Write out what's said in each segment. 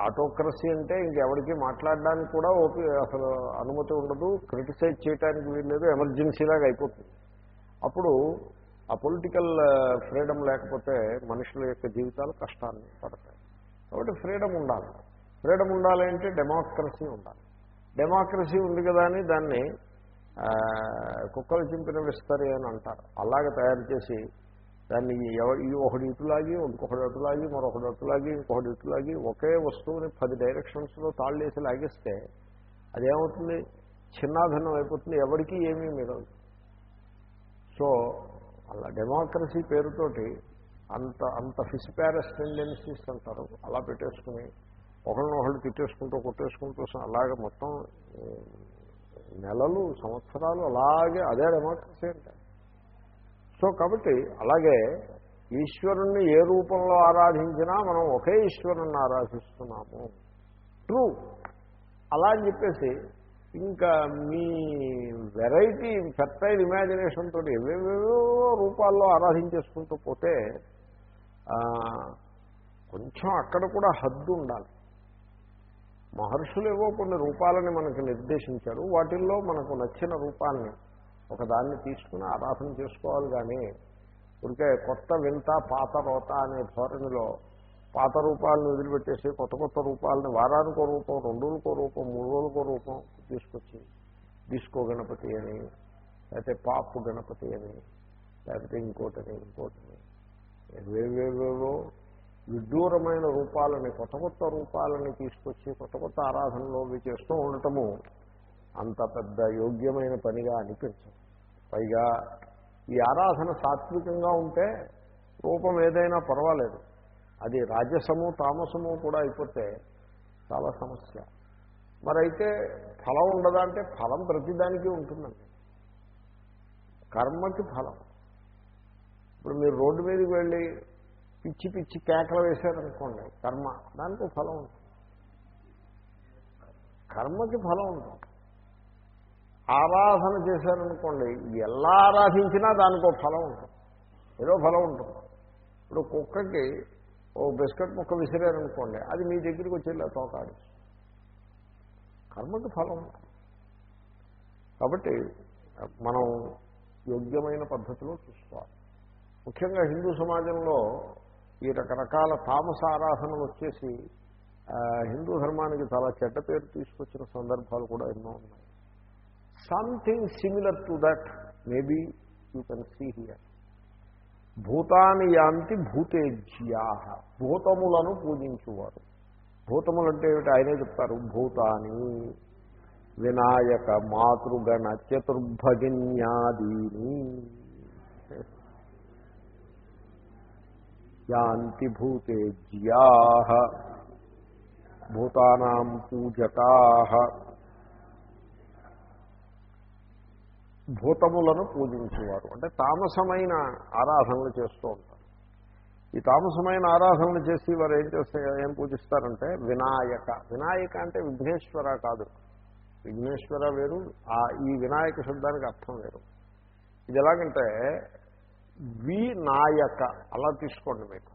Autocracy అంటే ఇంకెవరికి మాట్లాడడానికి కూడా ఓపి అసలు అనుమతి ఉండదు. క్రిటిసైజ్ చేయడానికి వీల్లేదు. ఎమర్జెన్సీలాగా అయిపోతుంది. అప్పుడు ఆ పొలిటికల్ ఫ్రీడమ్ లేకపోతే మనుషుల యొక్క జీవితాలు కష్టాన్ని పడతాయి. కాబట్టి ఫ్రీడమ్ ఉండాలి. ఫ్రీడమ్ ఉండాలి అంటే డెమోక్రసీ ఉండాలి. డెమోక్రసీ ఉంది కదా అని దాన్ని కుక్కలు చింపిన విస్తరి అని అంటారు. అలాగ తయారు చేసి దాన్ని ఈ ఒకటి ఇటులాగి ఇంకొకటి అటులాగి మరొకటి అటులాగి ఇంకొకటి ఇటులాగి ఒకే వస్తువుని పది డైరెక్షన్స్లో తాళ్ళేసి లాగిస్తే అదేమవుతుంది? చిన్నాభిన్నం అయిపోతుంది. ఎవరికీ ఏమీ మిగలదు. సో అలా డెమోక్రసీ పేరుతోటి అంత అంత ఫిసిపారస్ టెండెన్సీస్ అంటారు. అలా పెట్టేసుకుని ఒకరినొకళ్ళు తిట్టేసుకుంటూ కొట్టేసుకుంటూ అలాగే మొత్తం నెలలు సంవత్సరాలు అలాగే అదే డెమోక్రసీ అంటే. సో కాబట్టి అలాగే ఈశ్వరుణ్ణి ఏ రూపంలో ఆరాధించినా మనం ఒకే ఈశ్వరుణ్ణి ఆరాధిస్తున్నాము. ట్రూ అలా అని చెప్పేసి ఇంకా మీ వెరైటీ ఫెర్టైల్ ఇమాజినేషన్ తోటి ఏవేవేవో రూపాల్లో ఆరాధించేసుకుంటూ పోతే కొంచెం అక్కడ కూడా హద్దు ఉండాలి. మహర్షులు ఏవో కొన్ని రూపాలని మనకు నిర్దేశించారు. వాటిల్లో మనకు నచ్చిన రూపాన్ని ఒకదాన్ని తీసుకుని ఆరాధన చేసుకోవాలి కానీ ఉడికే కొత్త వింత పాత రోత అనే ధోరణిలో పాత రూపాలను వదిలిపెట్టేసి కొత్త కొత్త రూపాలని వారానికో రూపం రెండు రోజులకో రూపం మూడు రోజులకో రూపం తీసుకొచ్చి డిస్కో గణపతి అని లేకపోతే పాపు గణపతి అని లేకపోతే ఇంకోటని ఇంకోటని. వేవేవేవో విడ్డూరమైన రూపాలని కొత్త కొత్త రూపాలని తీసుకొచ్చి కొత్త కొత్త ఆరాధనలో చేస్తూ ఉండటము అంత పెద్ద యోగ్యమైన పనిగా అనిపించదు. పైగా ఈ ఆరాధన సాత్వికంగా ఉంటే రూపం ఏదైనా పర్వాలేదు. అది రాజసము తామసము కూడా అయిపోతే చాలా సమస్య. మరైతే ఫలం ఉండదా అంటే ఫలం ప్రతిదానికి ఉంటుందండి. కర్మకి ఫలం. ఇప్పుడు మీరు రోడ్డు మీదకి వెళ్ళి పిచ్చి పిచ్చి కేకలు వేశారనుకోండి కర్మ దానికి ఫలం ఉంటుంది. కర్మకి ఫలం ఉంటుంది. ఆరాధన చేశారనుకోండి ఎలా ఆరాధించినా దానికి ఒక ఫలం ఉంటుంది. ఏదో ఫలం ఉంటుంది. ఇప్పుడు కుక్కకి ఓ బిస్కెట్ ముక్క విసిరారనుకోండి అది మీ దగ్గరికి వచ్చేలా తోకాడు కర్మకి ఫలం. కాబట్టి మనం యోగ్యమైన పద్ధతిలో చూసుకోవాలి. ముఖ్యంగా హిందూ సమాజంలో ఈ రకరకాల తామస ఆరాధనలు వచ్చేసి హిందూ ధర్మానికి చాలా చెడ్డ పేరు తీసుకొచ్చిన సందర్భాలు కూడా ఎన్నో ఉన్నాయి. Something similar to that maybe you can see here భూతాని యాంతి భూతేజ్యా భూతములను పూజించువారు. భూతములు అంటే ఏమిటి? ఆయనే చెప్తారు భూతాని వినాయక మాతృగణ చతుర్భగిన్యాదీని యాంతి భూతేజ్యా భూతానాం పూజకా భూతములను పూజించేవారు. అంటే తామసమైన ఆరాధనలు చేస్తూ ఉంటారు. ఈ తామసమైన ఆరాధనలు చేసి వారు ఏం చేస్తే ఏం పూజిస్తారంటే వినాయక. వినాయక అంటే విఘ్నేశ్వర కాదు. విఘ్నేశ్వర వేరు ఆ ఈ వినాయక శబ్దానికి అర్థం వేరు. ఇది ఎలాగంటే వినాయక. అలా తీసుకోండి మీకు.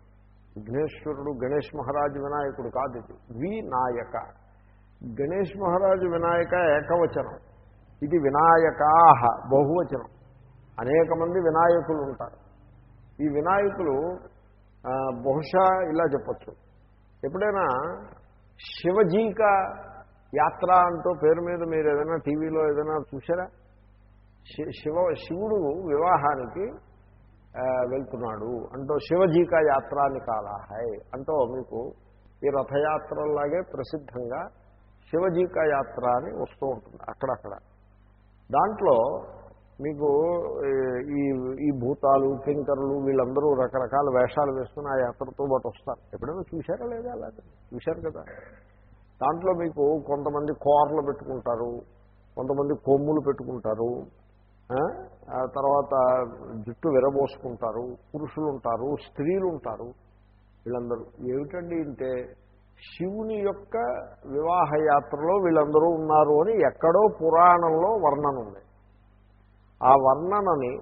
విఘ్నేశ్వరుడు గణేష్ మహారాజు వినాయకుడు కాదు ఇది. వినాయక. గణేష్ మహారాజు వినాయక ఏకవచనం. ఇది వినాయకాహ బహువచనం. అనేక మంది వినాయకులు ఉంటారు. ఈ వినాయకులు బహుశా ఇలా చెప్పచ్చు. ఎప్పుడైనా శివజీక యాత్ర అంటూ పేరు మీద మీరు ఏదైనా టీవీలో ఏదైనా చూసారా శి- శివ శివుడు వివాహానికి వెళ్తున్నాడు అంటూ శివజీక యాత్ర అని కాలాహాయ్ అంటూ మీకు ఈ రథయాత్రలాగే ప్రసిద్ధంగా శివజీక యాత్ర అని వస్తూ ఉంటుంది అక్కడక్కడ. దాంట్లో మీకు ఈ ఈ భూతాలు కింకరులు వీళ్ళందరూ రకరకాల వేషాలు వేసుకుని ఆ యాత్రతో పాటు వస్తారు. ఎప్పుడైనా చూశారా లేదా అలాగే? చూశారు కదా. దాంట్లో మీకు కొంతమంది కోర్లు పెట్టుకుంటారు కొంతమంది కొమ్ములు పెట్టుకుంటారు ఆ? తర్వాత జుట్టు విరబోసుకుంటారు పురుషులు ఉంటారు స్త్రీలు ఉంటారు వీళ్ళందరూ. ఏమిటండి అంటే శివుని యొక్క వివాహ యాత్రలో వీళ్ళందరూ ఉన్నారు అని ఎక్కడో పురాణంలో వర్ణన ఉంది. ఆ వర్ణనని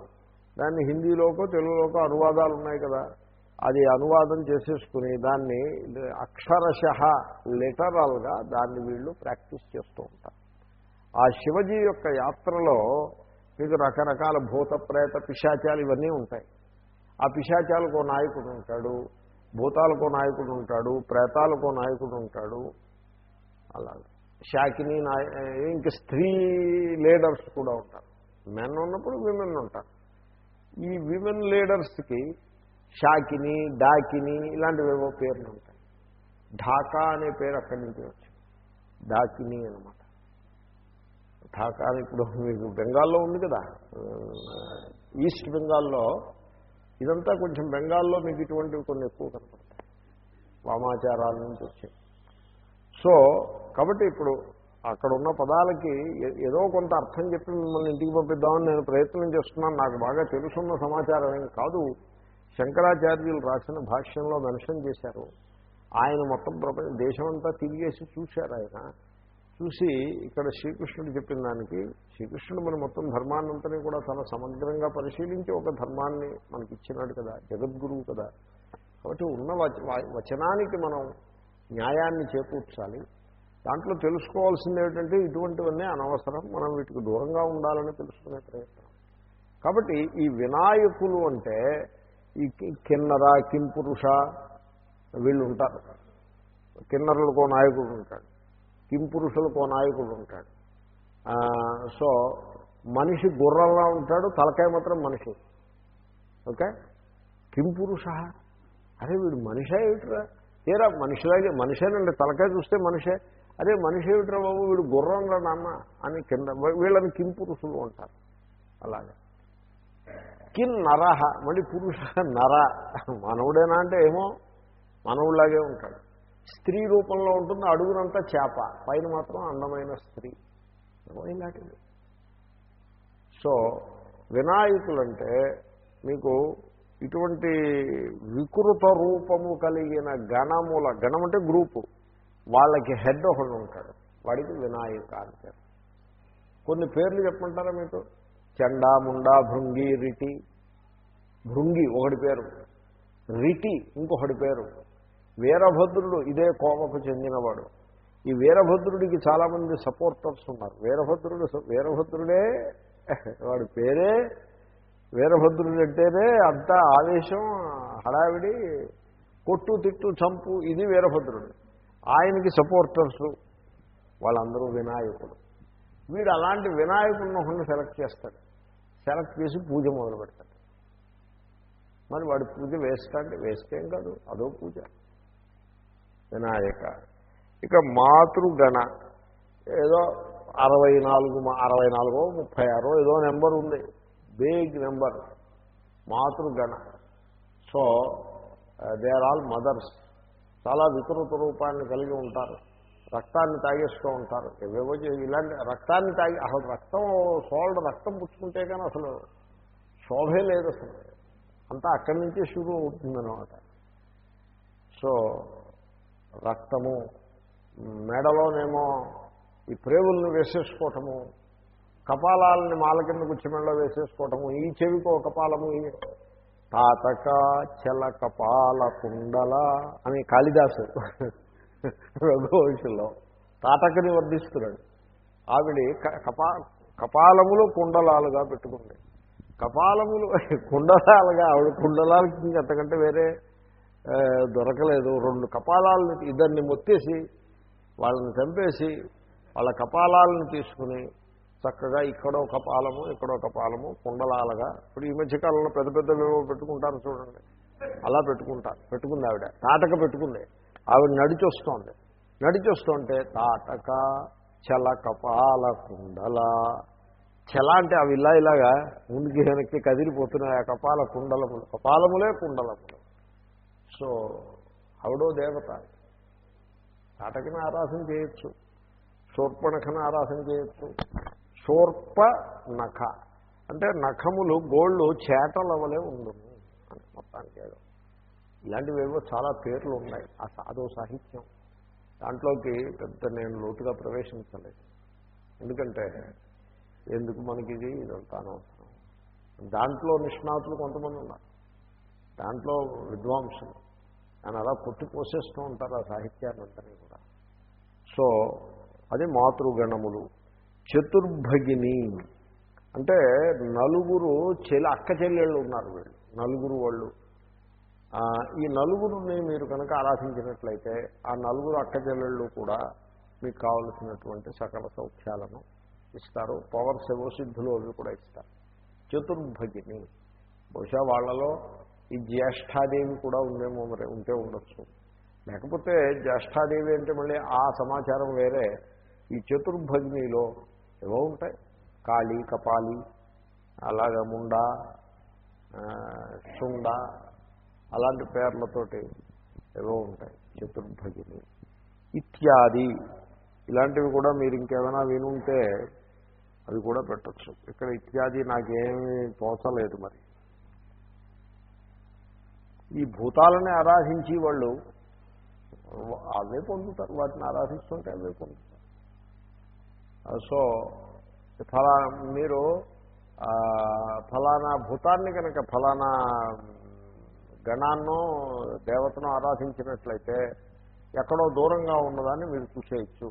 దాన్ని హిందీలోకో తెలుగులోకో అనువాదాలు ఉన్నాయి కదా. అది అనువాదం చేసేసుకుని దాన్ని అక్షరశ లిటరల్గా దాన్ని వీళ్ళు ప్రాక్టీస్ చేస్తూ ఉంటారు. ఆ శివజీ యొక్క యాత్రలో మీకు రకరకాల భూత ప్రేత పిశాచాలు ఇవన్నీ ఉంటాయి. ఆ పిశాచాలకు నాయకుడు ఉంటాడు. భూతాలకో నాయకుడు ఉంటాడు ప్రేతాలకో నాయకుడు ఉంటాడు అలాగే. షాకిని నాయ ఇంక స్త్రీ లీడర్స్ కూడా ఉంటారు. మెన్ ఉన్నప్పుడు విమెన్ ఉంటారు. ఈ విమెన్ లీడర్స్కి షాకిని డాకిని ఇలాంటివేవో పేర్లు ఉంటాయి. ఢాకా అనే పేరు అక్కడి నుంచి వచ్చింది. డాకిని అనమాట ఢాకా అని ఇప్పుడు మీకు బెంగాల్లో ఉంది కదా. ఈస్ట్ బెంగాల్లో ఇదంతా కొంచెం బెంగాల్లో మీకు ఇటువంటివి కొన్ని ఎక్కువ కనపడతాయి. వామాచారాల నుంచి వచ్చాయి సో కాబట్టి ఇప్పుడు అక్కడ ఉన్న పదాలకి ఏ- ఏదో కొంత అర్థం చెప్పి మిమ్మల్ని ఇంటికి పంపిద్దామని నేను ప్రయత్నం చేస్తున్నాను. నాకు బాగా తెలుసున్న సమాచారం ఏం కాదు. శంకరాచార్యులు రాసిన భాష్యంలో మెన్షన్ చేశారు. ఆయన మొత్తం ప్రపంచ దేశమంతా తిరిగేసి చూశారు ఆయన. చూసి ఇక్కడ శ్రీకృష్ణుడు చెప్పిన దానికి శ్రీకృష్ణుడు మన మొత్తం ధర్మాన్నంతని కూడా చాలా సమగ్రంగా పరిశీలించి ఒక ధర్మాన్ని మనకి ఇచ్చినాడు కదా జగద్గురువు కదా. కాబట్టి ఉన్న వచనానికి మనం న్యాయాన్ని చేకూర్చాలి. దాంట్లో తెలుసుకోవాల్సింది ఏమిటంటే ఇటువంటివన్నీ అనవసరం మనం వీటికి దూరంగా ఉండాలని తెలుసుకునే ప్రయత్నం. కాబట్టి ఈ వినాయకులు అంటే ఈ కి- కిన్నర కింపురుష వీళ్ళు ఉంటారు. కిన్నరులకో నాయకుడు ఉంటాడు. కింపురుషులకో నాయకుడు ఉంటాడు. సో మనిషి గుర్రంలా ఉంటాడు తలకాయ మాత్రం మనిషి. ఓకే? కింపురుష? అరే వీడు మనిషే ఏమిట్రా? ఏరా మనిషిలాగే మనిషేనండి తలకాయ చూస్తే మనిషే. అరే మనిషి ఏమిట్రా బాబు వీడు గుర్రం రా నాన్న అని కింద వీళ్ళని కింపురుషులు అంటారు. అలాగే. కిన్ నరహ మళ్ళీ పురుష నర. మనవుడేనా అంటే ఏమో మనవుడిలాగే ఉంటాడు. స్త్రీ రూపంలో ఉంటుంది అడుగునంతా చేప. పైన మాత్రం అందమైన స్త్రీ. ఏమో ఇలాంటిది. సో వినాయకులంటే మీకు ఇటువంటి వికృత రూపము కలిగిన గణముల గణం అంటే గ్రూపు. వాళ్ళకి హెడ్ ఒకడు ఉంటాడు. వాడికి వినాయక అని పేరు. కొన్ని పేర్లు చెప్పమంటారా మీకు? చండా ముండా భృంగి రిటి. భృంగి ఒకటి పేరు. రిటి ఇంకొకటి పేరు. వీరభద్రుడు ఇదే కోమకు చెందినవాడు. ఈ వీరభద్రుడికి చాలామంది సపోర్టర్స్ ఉన్నారు. వీరభద్రుడు వీరభద్రుడే వాడి పేరే వీరభద్రుడు అంటేనే అంత ఆవేశం హడావిడి కొట్టు తిట్టు చంపు ఇది వీరభద్రుడు. ఆయనకి సపోర్టర్స్ వాళ్ళందరూ వినాయకుడు వీడు అలాంటి వినాయకుడిని ఒకరిని సెలెక్ట్ చేస్తాడు. సెలెక్ట్ చేసి పూజ మొదలు పెడతాడు మరి వాడి పూజ వేస్ట్ అంటే ఏం కాదు అదో పూజ. వినాయక. ఇక మాతృగణ. ఏదో అరవై నాలుగు అరవై నాలుగో ముప్పై ఆరో ఏదో నెంబర్ ఉంది. Big number మాతృగణ. So they are all mothers చాలా వికృత రూపాన్ని కలిగి ఉంటారు. రక్తాన్ని తాగేస్తూ ఉంటారు. ఏవేవో ఇలాంటి రక్తాన్ని తాగి అసలు రక్తం సోల్డ్ రక్తం పుచ్చుకుంటే కానీ అసలు శోభే లేదు అసలు. అంతా అక్కడి నుంచే షురూ అవుతుందన్నమాట. సో రక్తము మెడలోనేమో ఈ ప్రేవుల్ని వేసేసుకోవటము కపాలాలని మాల కింద గుచ్చిమెడలో వేసేసుకోవటము ఈ చెవికి ఒక కపాలము తాతక చల కపాల కుండల అని కాళిదాసు రఘువంశంలో తాతకని వర్ధిస్తున్నాడు ఆవిడ కపా కపాలములు కుండలాలుగా పెట్టుకుంది. కపాలములు కుండలాలుగా ఆవిడ కుండలాలకి ఇంకంతకంటే వేరే దొరకలేదు. రెండు కపాలాలను ఇద్దరిని మొత్తేసి వాళ్ళని చంపేసి వాళ్ళ కపాలాలను తీసుకుని చక్కగా ఇక్కడో కపాలము ఇక్కడో కపాలము కుండలాలుగా. ఇప్పుడు ఈ మధ్యకాలంలో పెద్ద పెద్ద విలువ పెట్టుకుంటారు చూడండి. అలా పెట్టుకుంటారు పెట్టుకుంది ఆవిడ. తాటక పెట్టుకుంది. ఆవిడ నడిచొస్తోంది. నడిచొస్తుంటే తాటక చల కపాల కుండల. చల అంటే అవి ఇలా ఇలాగా ముందుకి వెనక్కి కదిలిపోతున్నాయి ఆ కపాల కుండలములు. కపాలములే కుండలములు. సో ఆవిడో దేవత. తాటకిని ఆరాధన చేయొచ్చు. శూర్పణఖను ఆరాధన చేయొచ్చు. శూర్ప నఖ అంటే నఖములు గోళ్ళు చేటల వలె ఉండును. అని మొత్తానికి ఏదో. ఇలాంటివేవో చాలా పేర్లు ఉన్నాయి. ఆ సాధో సాహిత్యం. దాంట్లోకి పెద్ద నేను లోతుగా ప్రవేశించలేదు. ఎందుకంటే ఎందుకు మనకి ఇది ఇదంతా అనవసరం. దాంట్లో నిష్ణాతులు కొంతమంది ఉన్నారు. దాంట్లో విద్వాంసులు. అని అలా కొట్టి పోసేస్తూ ఉంటారు ఆ సాహిత్యాన్ని అంతని కూడా. సో అది మాతృగణములు. చతుర్భగిని అంటే నలుగురు చెల్లి అక్క చెల్లెళ్ళు ఉన్నారు వీళ్ళు నలుగురు వాళ్ళు. ఈ నలుగురిని మీరు కనుక ఆరాధించినట్లయితే ఆ నలుగురు అక్క చెల్లెళ్ళు కూడా మీకు కావలసినటువంటి సకల సౌఖ్యాలను ఇస్తారు. పవర్ ఏవో సిద్ధులు అవి కూడా ఇస్తారు. చతుర్భగిని. బహుశా వాళ్ళలో ఈ జ్యేష్ఠాదేవి కూడా ఉందేమో మరి ఉంటే ఉండొచ్చు. లేకపోతే జ్యేష్ఠాదేవి అంటే మళ్ళీ ఆ సమాచారం వేరే. ఈ చతుర్భగినిలో ఏవో ఉంటాయి. కాళీ కపాలి అలాగే ముండా ఆ, శుండ అలాంటి పేర్లతోటి ఏవో ఉంటాయి చతుర్భగిని. ఇత్యాది ఇలాంటివి కూడా మీరు ఇంకేమైనా వినుంటే అవి కూడా పెట్టచ్చు. ఇక్కడ ఇత్యాది నాకేమీ తోచలేదు మరి. ఈ భూతాలని ఆరాధించి వాళ్ళు అవే పొందుతారు. వాటిని ఆరాధిస్తుంటే అవే పొందుతారు. సో ఫలా మీరు ఫలానా భూతాన్ని కనుక ఫలానా గణాన్నో దేవతను ఆరాధించినట్లయితే ఎక్కడో దూరంగా ఉన్నదాన్ని మీరు చూసేయచ్చు.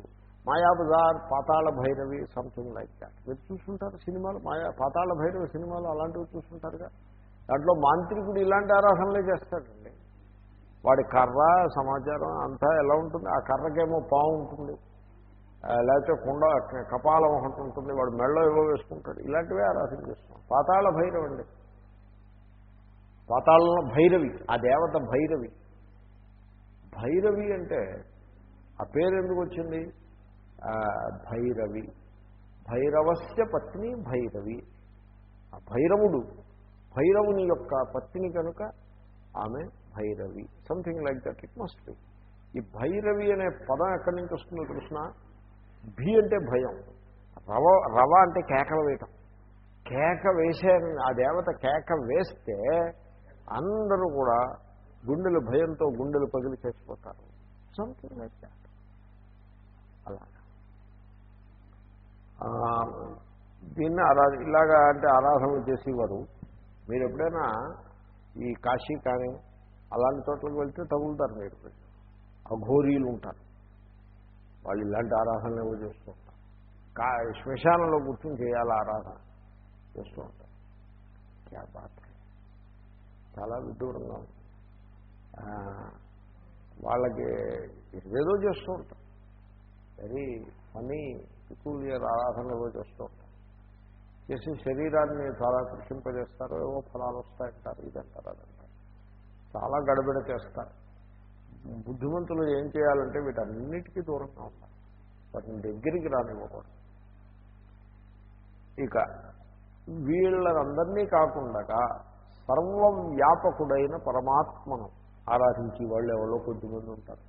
Mayabazar Pathala Bhairavi something like that. మీరు చూసుంటారు సినిమాలు మాయా పాతాళ భైరవి సినిమాలు అలాంటివి చూసుంటారుగా దాంట్లో మాంత్రికుడు ఇలాంటి ఆరాధనలే చేస్తాడండి. వాడి కర్ర సమాచారం అంతా ఎలా ఉంటుంది? ఆ కర్రకేమో పావు ఉంటుంది. లేకపోతే కుండ కపాలం ఒకటి ఉంటుంది. వాడు మెళ్ళో ఏవో వేసుకుంటాడు. ఇలాంటివే ఆరాధన చేస్తాం పాతాళ భైరవి అండి. పాతాళంలో భైరవి ఆ దేవత భైరవి. భైరవి అంటే ఆ పేరు ఎందుకు వచ్చింది? భైరవి. భైరవస్య పత్ని భైరవి. ఆ భైరవుడు భైరవుని యొక్క పత్ని కనుక ఆమె Bhairavi. Something like that it must be ఈ భైరవి అనే పదం ఎక్కడి నుంచి వస్తుందో కృష్ణ? భీ అంటే భయం. రవ రవ అంటే కేకలు వేయటం. కేక వేసే ఆ దేవత కేక వేస్తే అందరూ కూడా గుండెలు భయంతో గుండెలు పగిలి చేసిపోతారు సంథింగ్ లైక్ దాట్ అలా దీన్ని ఆరా ఇలాగా అంటే ఆరాధన చేసేవారు. మీరు ఎప్పుడైనా ఈ కాశీ కానీ అలాంటి చోట్లకు వెళ్తే తగులుతారు మీరు. అఘోరీలు ఉంటారు. వాళ్ళు ఇలాంటి ఆరాధనలు ఏవో చేస్తూ ఉంటారు. కా శ్మశానంలో కూర్చొని చేయాలి ఆరాధన చేస్తూ ఉంటారు. క్యా బాత్. చాలా విదూరంగా ఉంది వాళ్ళకి ఏదో చేస్తూ ఉంటారు. వెరీ ఫనీ పికూలియర్ ఆరాధనలు ఏవో చేస్తూ ఉంటారు. చేసి శరీరాన్ని చాలా కృషింపజేస్తారు ఏవో ఫలాలు వస్తాయంటారు ఇదంటారు అదంటారు. చాలా గడబిడ చేస్తారు. బుద్ధిమంతులు ఏం చేయాలంటే వీటన్నిటికీ దూరంగా ఉంటారు వాటిని దగ్గరికి రానివ్వకూడదు. ఇక వీళ్ళందరినీ కాకుండా సర్వవ్యాపకుడైన పరమాత్మను ఆరాధించి వాళ్ళు ఎవరో కొద్దిమంది ఉంటారు.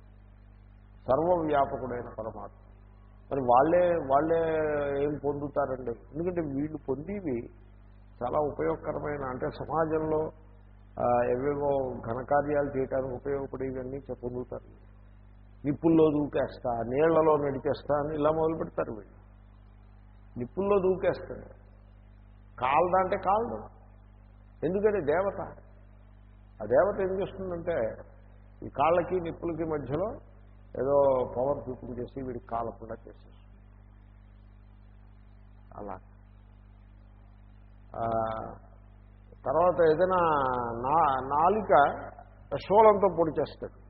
సర్వవ్యాపకుడైన పరమాత్మ. మరి వాళ్ళే వాళ్ళే ఏం పొందుతారండి? ఎందుకంటే వీళ్ళు పొందేవి చాలా ఉపయోగకరమైన అంటే సమాజంలో ఏవేవో ఘనకార్యాలు చేయడానికి ఉపయోగపడేవన్నీ పొందుతారు. నిప్పుల్లో దూకేస్తా నీళ్ళలో నడిచేస్తా అని ఇలా మొదలు పెడతారు వీళ్ళు. నిప్పుల్లో దూకేస్తాడు కాలదా అంటే కాలదు. ఎందుకంటే దేవత. ఆ దేవత ఏం చేస్తుందంటే ఈ కాళ్ళకి నిప్పులకి మధ్యలో ఏదో పవర్ చూపించేసి వీడికి కాలకుండా చేసేసి అలా. తర్వాత ఏదైనా నా నాలిక షోలంతా పొడి చేస్తాడు.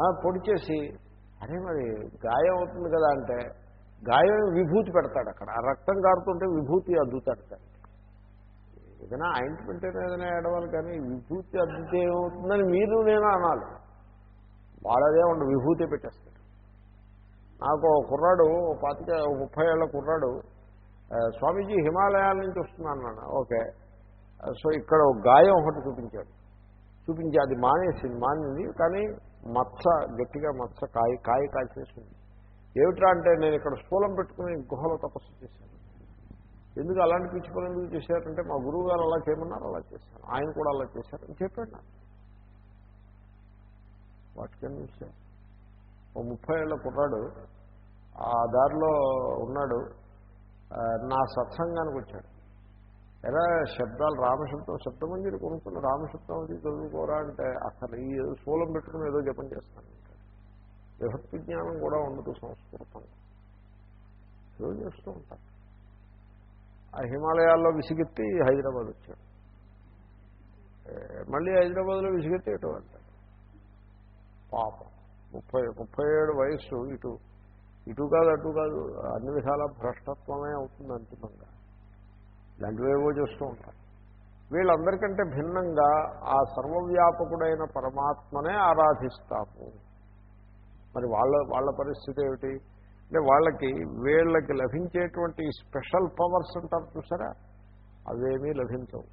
ఆ, పొడి చేసి అరే మరి గాయం అవుతుంది కదా అంటే గాయం విభూతి పెడతాడు అక్కడ. ఆ రక్తం కారుతుంటే విభూతి అద్దుతాడు. ఏదైనా ఆయింట్మెంట్ ఏదైనా ఏడవాలి కానీ విభూతి అద్దితే ఏమవుతుందని మీరు నేను అనాలి. వాళ్ళదే ఉండి విభూతి పెట్టేస్తాడు. నాకు కుర్రాడు ఓ పాతిక ముప్పై ఏళ్ళ కుర్రాడు స్వామీజీ హిమాలయాల నుంచి వస్తున్నాను ఓకే. సో ఇక్కడ గాయం ఒకటి చూపించాడు. చూపించి అది మానేసింది మానింది కానీ మచ్చ గట్టిగా మచ్చ కాయ కాయ కాల్చేసింది. ఏమిట్రా అంటే నేను ఇక్కడ స్థూలం పెట్టుకుని గుహలో తపస్సు చేశాను. ఎందుకు అలాంటి పిచ్చి పనులు ఎందుకు చేశారంటే మా గురువు గారు అలా చేయమన్నారు అలా చేశాను. ఆయన కూడా అలా చేశారని చెప్పాడు నాకు. వాట్ కెన్ యూ సే ఓ ముప్పై ఏళ్ళ కుర్రాడు ఆ దారిలో ఉన్నాడు. నా సత్సంగానికి వచ్చాడు. ఎలా శబ్దాలు రామశబ్దం శబ్దమంజరి కొనుక్కున్న రామశబ్దం అది చదువుకోరా అంటే అసలు ఈ శూలం పెట్టుకుని ఏదో జపం చేస్తాను విభక్తి జ్ఞానం కూడా ఉండదు సంస్కృతం. ఏదో చేస్తూ ఉంటారు ఆ హిమాలయాల్లో విసిగెత్తి హైదరాబాద్ వచ్చాడు. మళ్ళీ హైదరాబాద్లో విసిగెత్తి ఎటువంటి పాపం. ముప్పై ముప్పై ఏడు వయస్సు ఇటు ఇటు కాదు అటు కాదు అన్ని విధాల భ్రష్టత్వమే అవుతుంది అంతిమంగా. ఇలాంటివేవో చేస్తూ ఉంటారు. వీళ్ళందరికంటే భిన్నంగా ఆ సర్వవ్యాపకుడైన పరమాత్మనే ఆరాధిస్తాము. మరి వాళ్ళ వాళ్ళ పరిస్థితి ఏమిటి? అంటే వాళ్ళకి వీళ్ళకి లభించేటువంటి స్పెషల్ పవర్స్ అంటారు చూసారా? అవేమీ లభించవు.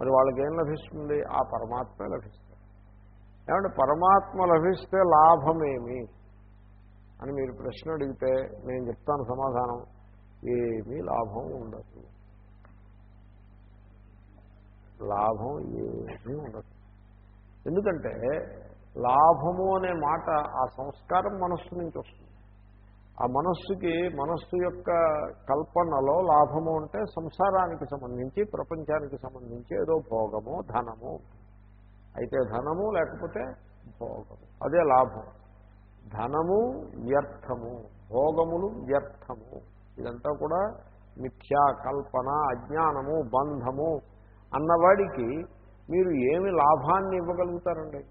మరి వాళ్ళకేం లభిస్తుంది? ఆ పరమాత్మే లభిస్తుంది. ఏమంటే పరమాత్మ లభిస్తే లాభమేమి అని మీరు ప్రశ్న అడిగితే నేను చెప్తాను సమాధానం ఏమీ లాభం ఉండదు. లాభం ఏమీ ఉండదు. ఎందుకంటే లాభము అనే మాట ఆ సంస్కారం మనస్సు నుంచి వస్తుంది. ఆ మనస్సుకి మనస్సు యొక్క కల్పనలో లాభము అంటే సంసారానికి సంబంధించి ప్రపంచానికి సంబంధించి ఏదో భోగము ధనము అయితే ధనము లేకపోతే భోగము. అదే లాభం. ధనము వ్యర్థము. భోగములు వ్యర్థము. ఇదంతా కూడా మిథ్యా కల్పన అజ్ఞానము బంధము అన్నవాడికి మీరు ఏమి లాభాన్ని ఇవ్వగలుగుతారండి?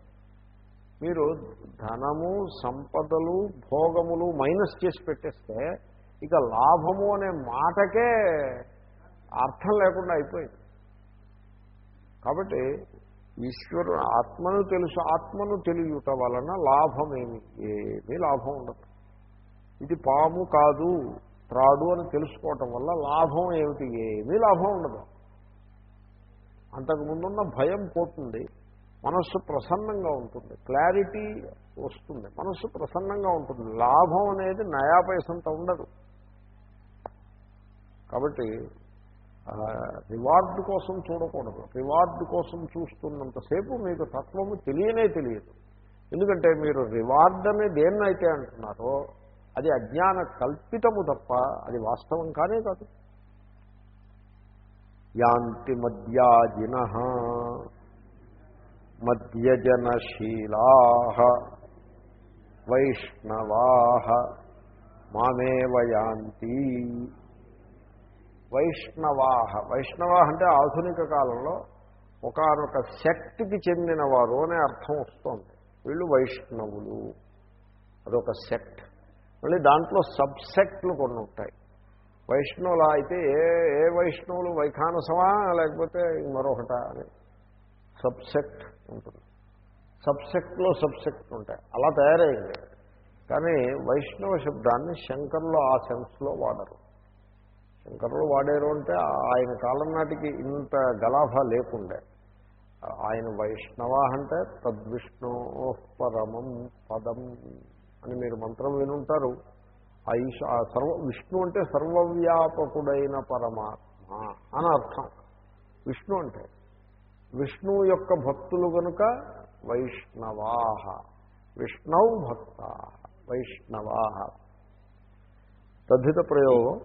మీరు ధనము సంపదలు భోగములు మైనస్ చేసి పెట్టేస్తే ఇక లాభము అనే మాటకే అర్థం లేకుండా అయిపోయింది. కాబట్టి ఈశ్వరు ఆత్మను తెలుసు ఆత్మను తెలియట వలన లాభమేమి? ఏమీ లాభం ఉండదు. ఇది పాము కాదు త్రాడు అని తెలుసుకోవటం వల్ల లాభం ఏమిటి? ఏమీ లాభం ఉండదు. అంతకుముందున్న భయం పోతుంది మనస్సు ప్రసన్నంగా ఉంటుంది క్లారిటీ వస్తుంది మనస్సు ప్రసన్నంగా ఉంటుంది. లాభం అనేది నయా పైసంత ఉండదు. కాబట్టి రివార్డ్ కోసం చూడకూడదు. రివార్డు కోసం చూస్తున్నంతసేపు మీకు తత్వము తెలియనే తెలియదు. ఎందుకంటే మీరు రివార్డ్ అనే దేన్నైతే అంటున్నారో అది అజ్ఞాన కల్పితము తప్ప అది వాస్తవం కానే కాదు. యాంతి మద్యాజిన మద్యజనశీలా వైష్ణవా మామేవ యాంతి. వైష్ణవాహ. వైష్ణవ అంటే ఆధునిక కాలంలో ఒకనొక శక్తికి చెందినవారు అనే అర్థం వస్తుంది. వీళ్ళు వైష్ణవులు. అదొక సెక్ట్ మళ్ళీ దాంట్లో సబ్సెక్ట్లు కొన్ని ఉంటాయి. వైష్ణవులు అయితే ఏ ఏ వైష్ణవులు వైఖానసమా లేకపోతే మరొకట అని సబ్సెక్ట్ ఉంటుంది. సబ్సెక్ట్లో సబ్సెక్ట్ ఉంటాయి. అలా తయారైంది. కానీ వైష్ణవ శబ్దాన్ని శంకర్లో ఆ సెన్స్లో వాడరు. శంకరులు వాడారు అంటే ఆయన కాలం నాటికి ఇంత గలాభ లేకుండే. ఆయన వైష్ణవ అంటే తద్విష్ణు పరమం పదం అని మీరు మంత్రం వినుంటారు. ఆ ఈశ ఆ సర్వ విష్ణు అంటే సర్వవ్యాపకుడైన పరమాత్మ అని అర్థం. విష్ణు అంటే విష్ణువు యొక్క భక్తులు కనుక వైష్ణవాహ విష్ణౌ భక్త వైష్ణవాహ తద్ధిత ప్రయోగం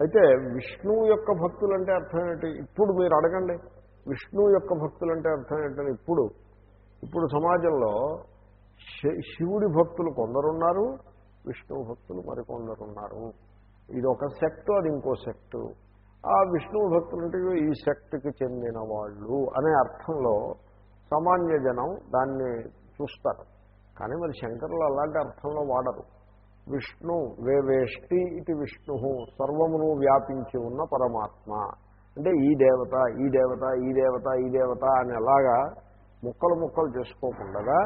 అయితే విష్ణువు యొక్క భక్తులు అంటే అర్థం ఏంటి? ఇప్పుడు మీరు అడగండి. విష్ణువు యొక్క భక్తులు అంటే అర్థం ఏంటని ఇప్పుడు. ఇప్పుడు సమాజంలో శివుడి భక్తులు కొందరున్నారు విష్ణువు భక్తులు మరికొందరున్నారు. ఇది ఒక సెక్టు అది ఇంకో సెక్టు. ఆ విష్ణువు భక్తులు అంటే ఈ సెక్ట్కి చెందిన వాళ్ళు అనే అర్థంలో సామాన్య జనం దాన్ని చూస్తారు. కానీ మరి శంకరులు అలాంటి అర్థంలో వాడరు. విష్ణు వేవేష్టి ఇది విష్ణు సర్వమును వ్యాపించి ఉన్న పరమాత్మ. అంటే ఈ దేవత ఈ దేవత ఈ దేవత ఈ దేవత అని అలాగా ముక్కలు ముక్కలు చేసుకోకుండా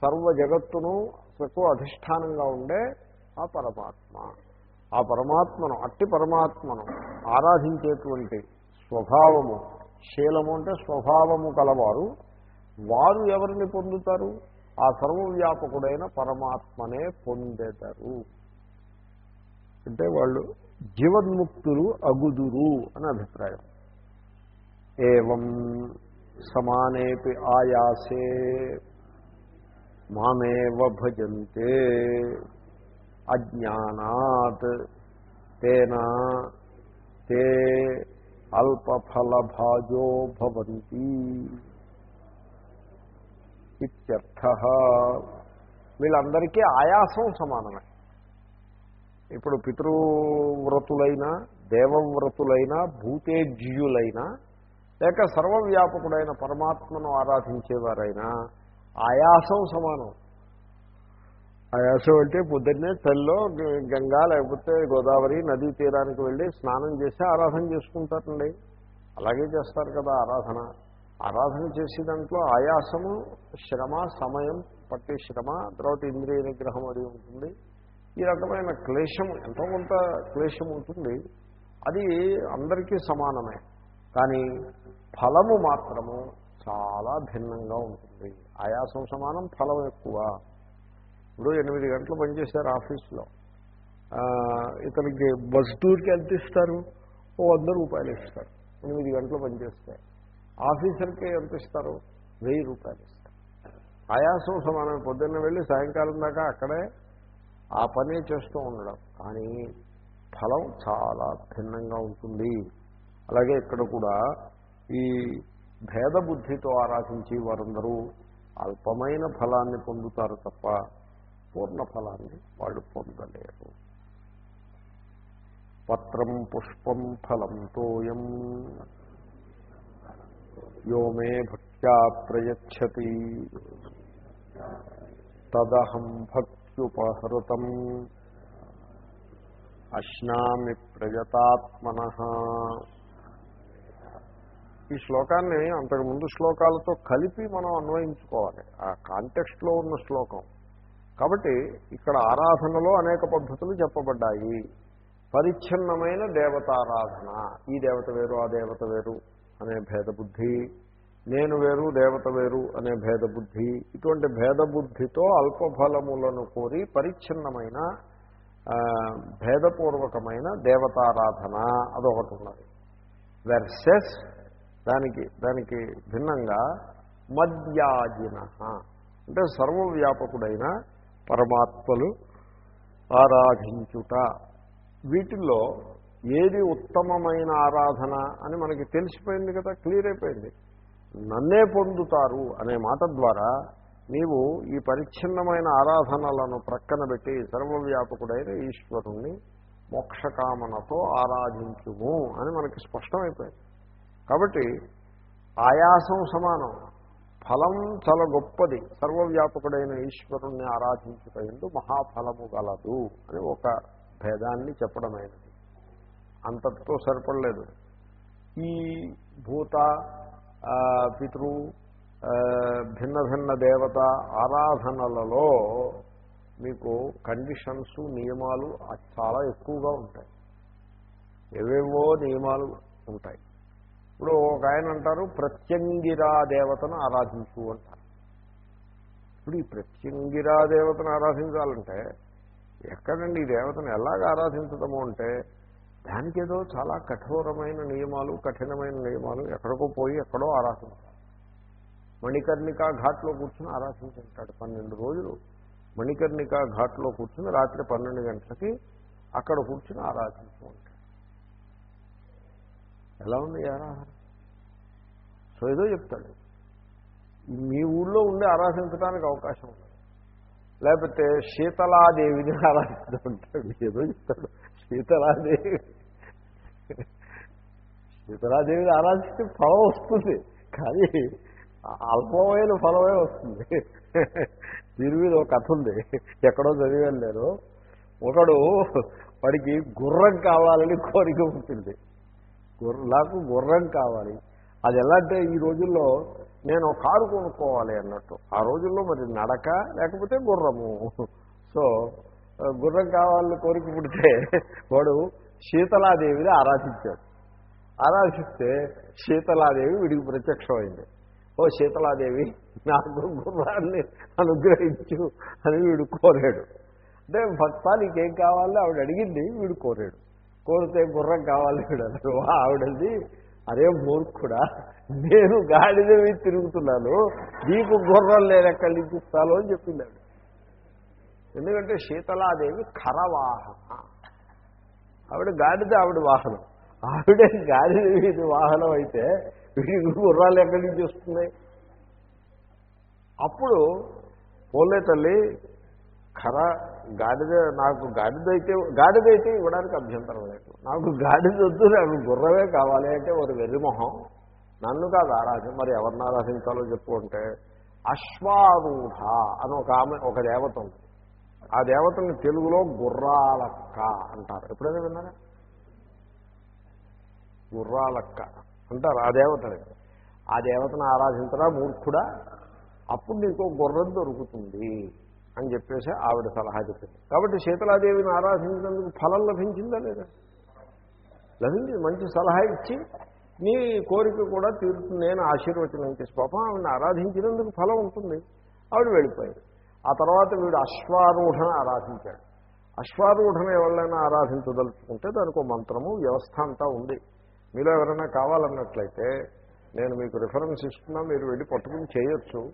సర్వ జగత్తును అధిష్టానంగా ఉండే ఆ పరమాత్మ. ఆ పరమాత్మను అట్టి పరమాత్మను ఆరాధించేటువంటి స్వభావము శీలము అంటే స్వభావము కలవారు వారు ఎవరిని పొందుతారు? ఆ సర్వవ్యాపకుడైన పరమాత్మనే పొందెదరు. అంటే వాళ్ళు జీవన్ముక్తులు అగుదురు అని అభిప్రాయం. ఏవం సమానేపి ఆయాసే మామేవ భజంతే అజ్ఞానాత్ తేనా తే అల్పఫలభాజో భవంతి. ఇత్యర్థ. వీళ్ళందరికీ ఆయాసం సమానమే. ఇప్పుడు పితృవ్రతులైన దేవవ్రతులైన భూతేజ్యులైన లేక సర్వవ్యాపకుడైన పరమాత్మను ఆరాధించేవారైనా ఆయాసం సమానం. ఆయాసం అంటే పొద్దున్నే తల్లిలో గంగా లేకపోతే గోదావరి నదీ తీరానికి వెళ్ళి స్నానం చేసి ఆరాధన చేసుకుంటారండి. అలాగే చేస్తారు కదా ఆరాధన. ఆరాధన చేసే దాంట్లో ఆయాసము శ్రమ సమయం పట్టే శ్రమ తర్వాత ఇంద్రియ నిగ్రహం అది ఉంటుంది. ఈ రకమైన క్లేశం ఎంతో కొంత క్లేశం ఉంటుంది. అది అందరికీ సమానమే. కానీ ఫలము మాత్రము చాలా భిన్నంగా ఉంటుంది. ఆయాసం సమానం ఫలం ఎక్కువ. ఇప్పుడు ఎనిమిది గంటలు పనిచేశారు ఆఫీస్లో. ఇతనికి బస్ టూర్కి ఎంత ఇస్తారు? ఓ వంద రూపాయలు ఇస్తారు. ఎనిమిది గంటలు పనిచేస్తారు ఆఫీసర్కి ఎంత ఇస్తారు? వెయ్యి రూపాయలు ఇస్తారు. ఆయాసం సమానం పొద్దున్న వెళ్ళి సాయంకాలం దాకా అక్కడే ఆ పనే చేస్తూ ఉండడం. కానీ ఫలం చాలా భిన్నంగా ఉంటుంది. అలాగే ఇక్కడ కూడా ఈ భేద బుద్ధితో ఆరాధించి వారందరూ అల్పమైన ఫలాన్ని పొందుతారు తప్ప పూర్ణ ఫలాన్ని వాళ్ళు పొందలేరు. పత్రం పుష్పం ఫలం తోయం. యో మే భక్త్యా ప్రయచ్చతి తదహం భక్త్యుపహృతం అశ్నామి ప్రయతాత్మన ఈ శ్లోకాన్ని అంతకుముందు శ్లోకాలతో కలిపి మనం అన్వయించుకోవాలి. ఆ కాంటెక్స్ట్లో ఉన్న శ్లోకం. కాబట్టి ఇక్కడ ఆరాధనలో అనేక పద్ధతులు చెప్పబడ్డాయి. పరిచ్ఛిన్నమైన దేవతారాధన. ఈ దేవత వేరు ఆ దేవత వేరు. అనే భేదబుద్ధి నేను వేరు దేవత వేరు అనే భేదబుద్ధి ఇటువంటి భేదబుద్ధితో అల్పఫలములను కోరి పరిచ్ఛిన్నమైన భేదపూర్వకమైన దేవతారాధన అదొకటి ఉన్నది. వెర్సెస్ దానికి దానికి భిన్నంగా మద్యాజిన. అంటే సర్వవ్యాపకుడైన పరమాత్మలు ఆరాధించుట. వీటిల్లో ఏది ఉత్తమమైన ఆరాధన అని మనకి తెలిసిపోయింది కదా క్లియర్ అయిపోయింది. నన్నే పొందుతారు అనే మాట ద్వారా నీవు ఈ పరిచ్ఛిన్నమైన ఆరాధనలను ప్రక్కన పెట్టి సర్వవ్యాపకుడైన ఈశ్వరుణ్ణి మోక్షకామనతో ఆరాధించుము అని మనకి స్పష్టమైపోయింది. కాబట్టి ఆయాసం సమానం. ఫలం చాలా గొప్పది. సర్వవ్యాపకుడైన ఈశ్వరుణ్ణి ఆరాధించుటందు మహాఫలము గలదు అని ఒక భేదాన్ని చెప్పడమైనది. అంతటితో సరిపడలేదు. ఈ భూత పితృ భిన్న భిన్న దేవత ఆరాధనలలో మీకు కండిషన్స్ నియమాలు చాలా ఎక్కువగా ఉంటాయి. ఏవేవో నియమాలు ఉంటాయి. ఇప్పుడు ఒక ఆయన అంటారు ప్రత్యంగిరా దేవతను ఆరాధించు అంటారు. ఇప్పుడు ఈ ప్రత్యంగిరా దేవతను ఆరాధించాలంటే ఎక్కడండి ఈ దేవతను ఎలాగ ఆరాధించడము అంటే దానికి ఏదో చాలా కఠోరమైన నియమాలు కఠినమైన నియమాలు ఎక్కడికో పోయి ఎక్కడో ఆరాధించాలి. మణికర్ణికా ఘాట్లో కూర్చుని ఆరాధించుంటాడు పన్నెండు రోజులు. మణికర్ణికా ఘాట్లో కూర్చుని రాత్రి పన్నెండు గంటలకి అక్కడ కూర్చుని ఆరాధిస్తూ ఉంటాడు. ఎలా ఉంది ఆరాధన? సో ఏదో చెప్తాడు. మీ ఊళ్ళో ఉండి ఆరాధించడానికి అవకాశం ఉంది లేకపోతే శీతలాదేవిని ఆరాధిస్తూ ఉంటాడు. ఏదో చెప్తాడు. శీతలాదేవి శీతలాదేవిని ఆరాధిస్తే ఫలం వస్తుంది. కానీ అల్పమైన ఫలమే వస్తుంది. దీని మీద ఒక కథ ఉంది. ఎక్కడో చదివాను నేను. ఒకడు వాడికి గుర్రం కావాలని కోరిక ఉంటుంది గుర్ర నాకు గుర్రం కావాలి. అది ఎలా అంటే ఈ రోజుల్లో నేను కారు కొనుక్కోవాలి అన్నట్టు. ఆ రోజుల్లో మరి నడక లేకపోతే గుర్రము. సో గుర్రం కావాలని కోరిక పుడితే వాడు శీతలాదేవిని ఆరాధించాడు. ఆరాధిస్తే శీతలాదేవి వీడికి ప్రత్యక్షమైంది. ఓ శీతలాదేవి నాకు గుర్రాన్ని అనుగ్రహించు అని వీడు కోరాడు. అంటే భక్త నీకేం కావాలో ఆవిడ అడిగింది వీడు కోరాడు. కోరితే గుర్రం కావాలి వీడు అన్నాడు. ఆవిడది అరే మూర్ఖుడా నేను గాడిద తిరుగుతున్నాను నీకు గుర్రం లేనెక్కడి నుంచి ఇస్తాను అని చెప్పిందాడు ఎందుకంటే శీతలాదేవి ఖరవాహన ఆవిడ గాడిద ఆవిడ వాహనం. ఆవిడే గాడిద వీడి వాహనం అయితే వీడికి గుర్రాలు ఎక్కడి నుంచి వస్తున్నాయి? అప్పుడు పోలే తల్లి ఖర గాడిద నాకు గాడిదైతే గాడిదైతే ఇవ్వడానికి అభ్యంతరం లేదు. నాకు గాడిద వద్దు నాకు గుర్రమే కావాలి అంటే ఒక వెర్రిమొహం. నన్ను కాదు ఆరాధన మరి ఎవరిని ఆరాధించాలో చెప్పుకుంటే అశ్వారూఢ అని ఒక ఆమె ఒక దేవత ఉంది. ఆ దేవతని తెలుగులో గుర్రాలక్క అంటారు. ఎప్పుడైనా విన్నారా? గుర్రాలక్క అంటారు ఆ దేవతని. ఆ దేవతను ఆరాధించరా మూర్ఖుడా? అప్పుడు నీకు గుర్రం దొరుకుతుంది అని చెప్పేసి ఆవిడ సలహా చెప్పింది. కాబట్టి శీతలాదేవిని ఆరాధించినందుకు ఫలం లభించిందా లేదా? లభించింది. మంచి సలహా ఇచ్చి నీ కోరిక కూడా తీరుతుంది. నేను ఆశీర్వచనం చేసి పాపం ఆవిడని ఆరాధించినందుకు ఫలం ఉంటుంది. ఆవిడ వెళ్ళిపోయింది. ఆ తర్వాత వీడు అశ్వారూఢను ఆరాధించాడు. అశ్వారూఢను ఎవరైనా ఆరాధించదలుచుకుంటే దానికి మంత్రము వ్యవస్థ అంతా ఉంది. మీలో ఎవరైనా కావాలన్నట్లయితే నేను మీకు రిఫరెన్స్ ఇస్తున్నా మీరు వెళ్ళి పట్టుకుని చేయొచ్చు.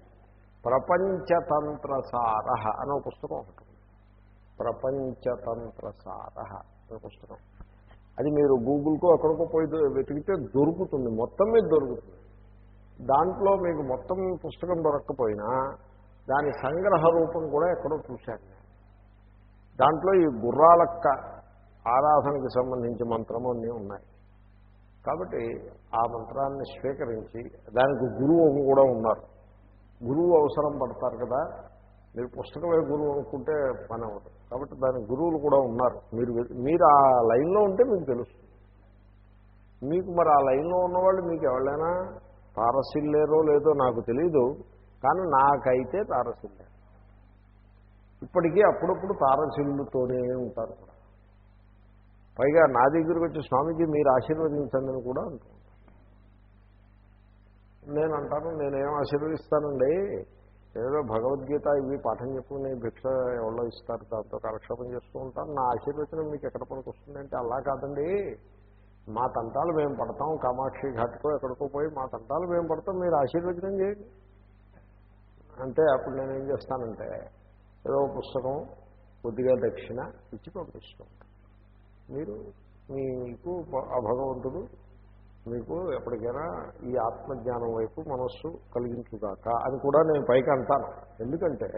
ప్రపంచతంత్రసార అనే పుస్తకం ఒకటి ఉంది. ప్రపంచతంత్రసార అనే పుస్తకం. అది మీరు గూగుల్కో ఎక్కడికో పోయి వెతికితే దొరుకుతుంది. మొత్తం మీద దొరుకుతుంది. దాంట్లో మీకు మొత్తం పుస్తకం దొరక్కపోయినా దాని సంగ్రహ రూపం కూడా ఎక్కడో చూశాను దాంట్లో ఈ గుర్రాలక్క ఆరాధనకి సంబంధించి మంత్రము అన్నీ ఉన్నాయి. కాబట్టి ఆ మంత్రాన్ని స్వీకరించి దానికి గురువు కూడా ఉన్నారు. గురువు అవసరం పడతారు కదా. మీరు పుస్తకమే గురువు అనుకుంటే పని అవ్వదు. కాబట్టి దానికి గురువులు కూడా ఉన్నారు. మీరు మీరు ఆ లైన్లో ఉంటే మీకు తెలుస్తుంది మీకు మరి ఆ లైన్లో ఉన్నవాళ్ళు మీకు ఎవరైనా పారసిల్లేరో లేదో నాకు తెలీదు. కానీ నాకైతే తారసిల్లే ఇప్పటికీ అప్పుడప్పుడు తారసిల్లుతోనే ఉంటారు కూడా. పైగా నా దగ్గరికి వచ్చి స్వామీజీ మీరు ఆశీర్వదించండి అని కూడా అంటారు. నేను అంటాను నేనేం ఆశీర్వదిస్తానండి? ఏదో భగవద్గీత ఇవి పాఠం చెప్పుకుని భిక్ష ఎవరో ఇస్తారు దాంతో కాలక్షేపం చేస్తూ ఉంటాను. నా ఆశీర్వచనం మీకు ఎక్కడ పనికొస్తుందంటే అలా కాదండి. మా తంటాలు మేము పడతాం కామాక్షి ఘాట్కో ఎక్కడికో పోయి మా తంటాలు మేము పడతాం మీరు ఆశీర్వచనం చేయండి. అంటే అప్పుడు నేను ఏం చేస్తానంటే ఏదో పుస్తకం కొద్దిగా దక్షిణ ఇచ్చి పంపిస్తూ మీరు మీకు ఆ భగవంతుడు మీకు ఎప్పటికైనా ఈ ఆత్మజ్ఞానం వైపు మనస్సు కలిగించుగాక అని కూడా నేను పైకి అంటాను. ఎందుకంటే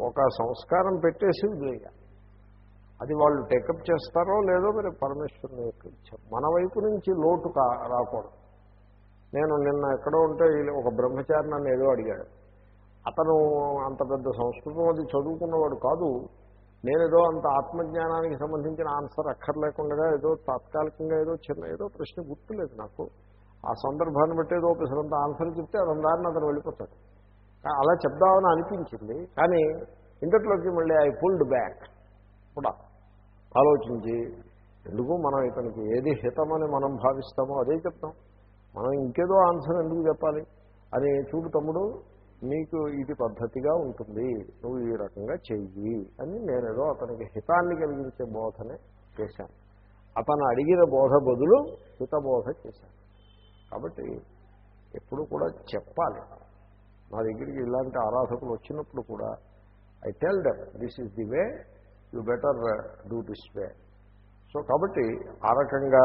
ఒక సంస్కారం పెట్టేసి వదిలేయాలి. అది వాళ్ళు టేకప్ చేస్తారో లేదో మరి పరమేశ్వరుని యొక్క మన వైపు నుంచి లోటు రాకూడదు. నేను నిన్న ఎక్కడో ఉంటే ఒక బ్రహ్మచారి నన్ను ఏదో అడిగాడు. అతను అంత పెద్ద సంస్కృతం అది చదువుకున్నవాడు కాదు. నేనేదో అంత ఆత్మజ్ఞానానికి సంబంధించిన ఆన్సర్ అక్కర్లేకుండా ఏదో తాత్కాలికంగా ఏదో చిన్న ఏదో ప్రశ్న గుర్తులేదు నాకు. ఆ సందర్భాన్ని బట్టి ఏదో ఒకసారి ఆన్సర్ చెప్తే అతని దారిని అతను వెళ్ళిపోతాడు. అలా చెప్దామని అనిపించింది. కానీ ఇంతట్లోకి మళ్ళీ ఐ పుల్డ్ బ్యాక్ కూడా ఆలోచించి ఎందుకు మనం ఇతనికి ఏది హితమని మనం భావిస్తామో అదే చెప్తాం. మనం ఇంకేదో ఆన్సర్ ఎందుకు చెప్పాలి? అని చూడు తమ్ముడు నీకు ఇది పద్ధతిగా ఉంటుంది నువ్వు ఈ రకంగా చెయ్యి అని నేనేదో అతనికి హితాన్ని కలిగించే బోధనే చేశాను. అతను అడిగిన బోధ బదులు హితబోధ చేశాను. కాబట్టి ఎప్పుడు కూడా చెప్పాలి. నా దగ్గరికి ఇలాంటి ఆరాధకులు వచ్చినప్పుడు కూడా I tell them this is the way you better do this way so కాబట్టి ఆ రకంగా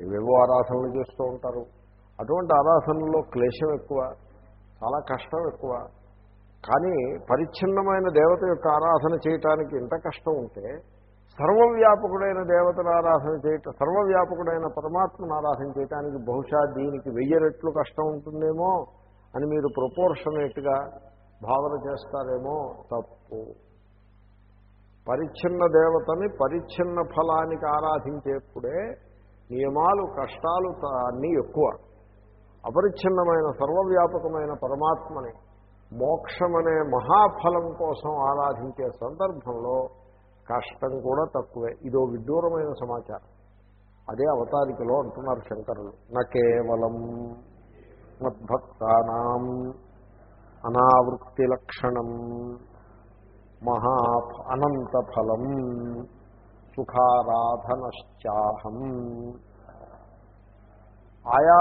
ఏవేవో ఆరాధనలు చేస్తూ ఉంటారు. అటువంటి ఆరాధనలో క్లేశం ఎక్కువ. చాలా కష్టం ఎక్కువ. కానీ పరిచ్ఛిన్నమైన దేవత యొక్క ఆరాధన చేయటానికి ఇంత కష్టం ఉంటే సర్వవ్యాపకుడైన దేవతను ఆరాధన చేయటం సర్వవ్యాపకుడైన పరమాత్మను ఆరాధన చేయటానికి బహుశా దీనికి వెయ్యి రెట్లు కష్టం ఉంటుందేమో అని మీరు ప్రపోర్షనేట్గా భావన చేస్తారేమో తప్పు. పరిచ్ఛిన్న దేవతని పరిచ్ఛిన్న ఫలానికి ఆరాధించేప్పుడే నియమాలు కష్టాలు అన్నీ ఎక్కువ. అపరిచ్ఛిన్నమైన సర్వవ్యాపకమైన పరమాత్మని మోక్షమనే మహాఫలం కోసం ఆరాధించే సందర్భంలో కష్టం కూడా తక్కువే. ఇదో విడ్డూరమైన సమాచారం. అదే అవతారికలో అంటున్నారు శంకరులు. నా కేవలం మద్భక్తానాం అనావృత్తి లక్షణం మహా అనంతఫలం సుఖారాధనశ్చాహం ఆయా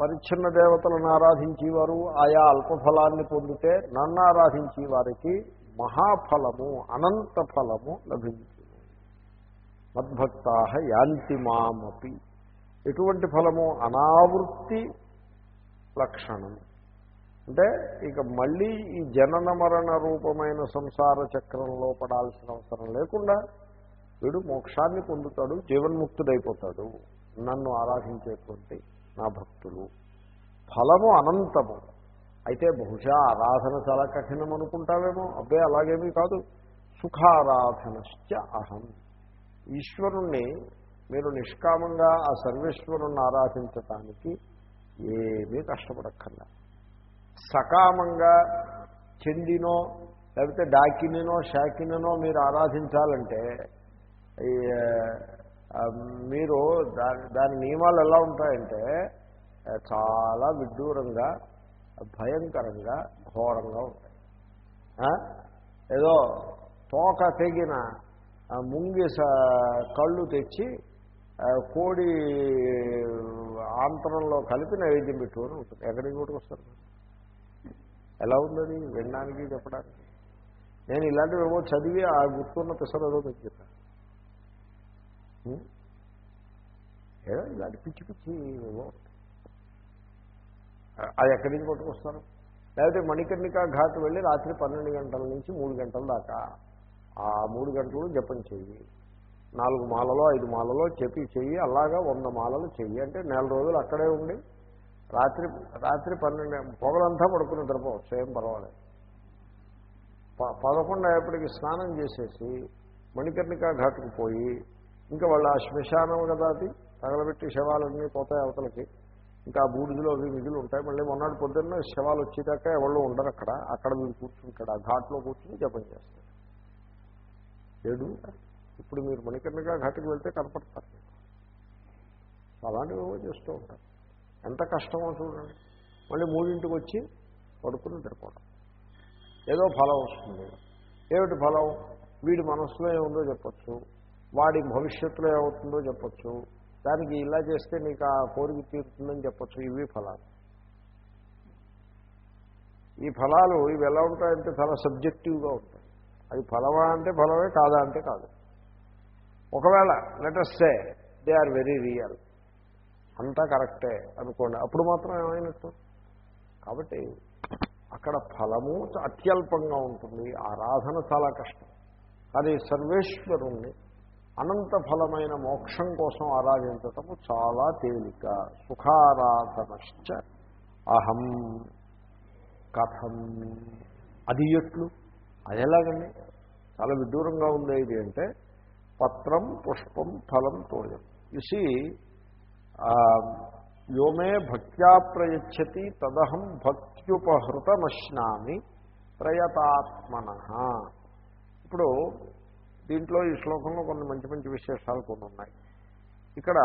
పరిచ్ఛిన్న దేవతలను ఆరాధించేవారు ఆయా అల్పఫలాన్ని పొందితే నన్ను ఆరాధించే వారికి మహాఫలము అనంత ఫలము లభించింది మద్భక్తా యాంతి మామపి ఎటువంటి ఫలము? అనావృత్తి లక్షణం. అంటే ఇక మళ్ళీ ఈ జనన మరణ రూపమైన సంసార చక్రంలో పడాల్సిన అవసరం లేకుండా వీడు మోక్షాన్ని పొందుతాడు జీవన్ముక్తుడైపోతాడు. నన్ను ఆరాధించేటువంటి నా భక్తులు. ఫలము అనంతము. అయితే బహుశా ఆరాధన చాలా కఠినం అనుకుంటావేమో. అబ్బే అలాగేమీ కాదు. సుఖారాధనశ్చ అహం. ఈశ్వరుణ్ణి మీరు నిష్కామంగా ఆ సర్వేశ్వరుణ్ణి ఆరాధించటానికి ఏమీ కష్టపడక్కర్లా. సకామంగా చెందినో లేకపోతే డాకినినో షాకినినో మీరు ఆరాధించాలంటే మీరు దాని దాని నియమాలు ఎలా ఉంటాయంటే చాలా విడ్డూరంగా భయంకరంగా ఘోరంగా ఉంటాయి. ఏదో తోక తెగిన ముంగిస కళ్ళు తెచ్చి కోడి ఆంతరంలో కలిపి నైవేద్యం పెట్టుకొని ఉంటుంది. ఎక్కడికి కొట్టుకొస్తారు? ఎలా ఉందని వినడానికి చెప్పడానికి? నేను ఇలాంటివి ఏమో చదివి ఆ గుర్తున్న పిసరదో మీకు ఏదో ఇలాంటి పిచ్చి పిచ్చి ఏవో అది ఎక్కడి నుంచి కొట్టుకొస్తారు లేకపోతే మణికర్ణిక ఘాట్ వెళ్ళి రాత్రి పన్నెండు గంటల నుంచి మూడు గంటల దాకా ఆ మూడు గంటలు జపం చెయ్యి. నాలుగు మాలలో ఐదు మాలలో చెప్పి చెయ్యి అలాగా వంద మాలలు చెయ్యి. అంటే నెల రోజులు అక్కడే ఉండి రాత్రి రాత్రి పన్నెండు పొగలంతా పడుకుని నిద్రపోవచ్చు ఏం పర్వాలేదు. ప పదకొండు అయ్యేప్పటికి స్నానం చేసేసి మణికర్ణిక ఘాట్కి పోయి ఇంకా వాళ్ళ ఆ శ్మశానం కదా అది. తగలబెట్టి శవాలన్నీ పోతాయి అవతలకి. ఇంకా ఆ బూడిదలో అవి మిగిలి ఉంటాయి. మళ్ళీ మొన్నటి పొద్దున్న శవాలు వచ్చేదాకా ఎవరు ఉండరు అక్కడ. అక్కడ మీరు కూర్చుంటాడు ఆ ఘాట్లో కూర్చుని జపం చేస్తాడు. ఏడు? ఇప్పుడు మీరు మణికర్ణిక ఘాటుకు వెళ్తే కనపడతారు అలాంటివి ఏవో చేస్తూ ఉంటారు. ఎంత కష్టమో చూడండి. మళ్ళీ మూడింటికి వచ్చి పడుకుని నిద్రపోవడం. ఏదో ఫలం వస్తుంది. ఏమిటి ఫలం? వీడి మనస్సులో ఏముందో చెప్పచ్చు. వాడి భవిష్యత్తులో ఏమవుతుందో చెప్పచ్చు. దానికి ఇలా చేస్తే నీకు ఆ కోరిక తీరుతుందని చెప్పచ్చు. ఇవి ఫలాలు. ఈ ఫలాలు ఇవి ఎలా ఉంటాయంటే చాలా సబ్జెక్టివ్గా ఉంటాయి. అది ఫలమా అంటే ఫలమే కాదా అంటే కాదు. ఒకవేళ లెటర్సే దే ఆర్ వెరీ రియల్ అంతా కరెక్టే అనుకోండి. అప్పుడు మాత్రం ఏమైనట్టు? కాబట్టి అక్కడ ఫలము అత్యల్పంగా ఉంటుంది. ఆరాధన చాలా కష్టం. కానీ సర్వేశ్వరుణ్ణి అనంత ఫలమైన మోక్షం కోసం ఆరాధించటము చాలా తేలిక. సుఖారాధనశ్చ అహం కథం. అది ఎట్లు? అది ఎలాగండి? చాలా విదూరంగా ఉంది ఇది అంటే పత్రం పుష్పం ఫలం తోయం. ఇసి యోమే భక్త్యా ప్రయచ్చతి తదహం భక్త్యుపహృతమశ్నామి ప్రయతాత్మన. ఇప్పుడు దీంట్లో ఈ శ్లోకంలో కొన్ని మంచి మంచి విశేషాలు కొన్ని ఉన్నాయి. ఇక్కడ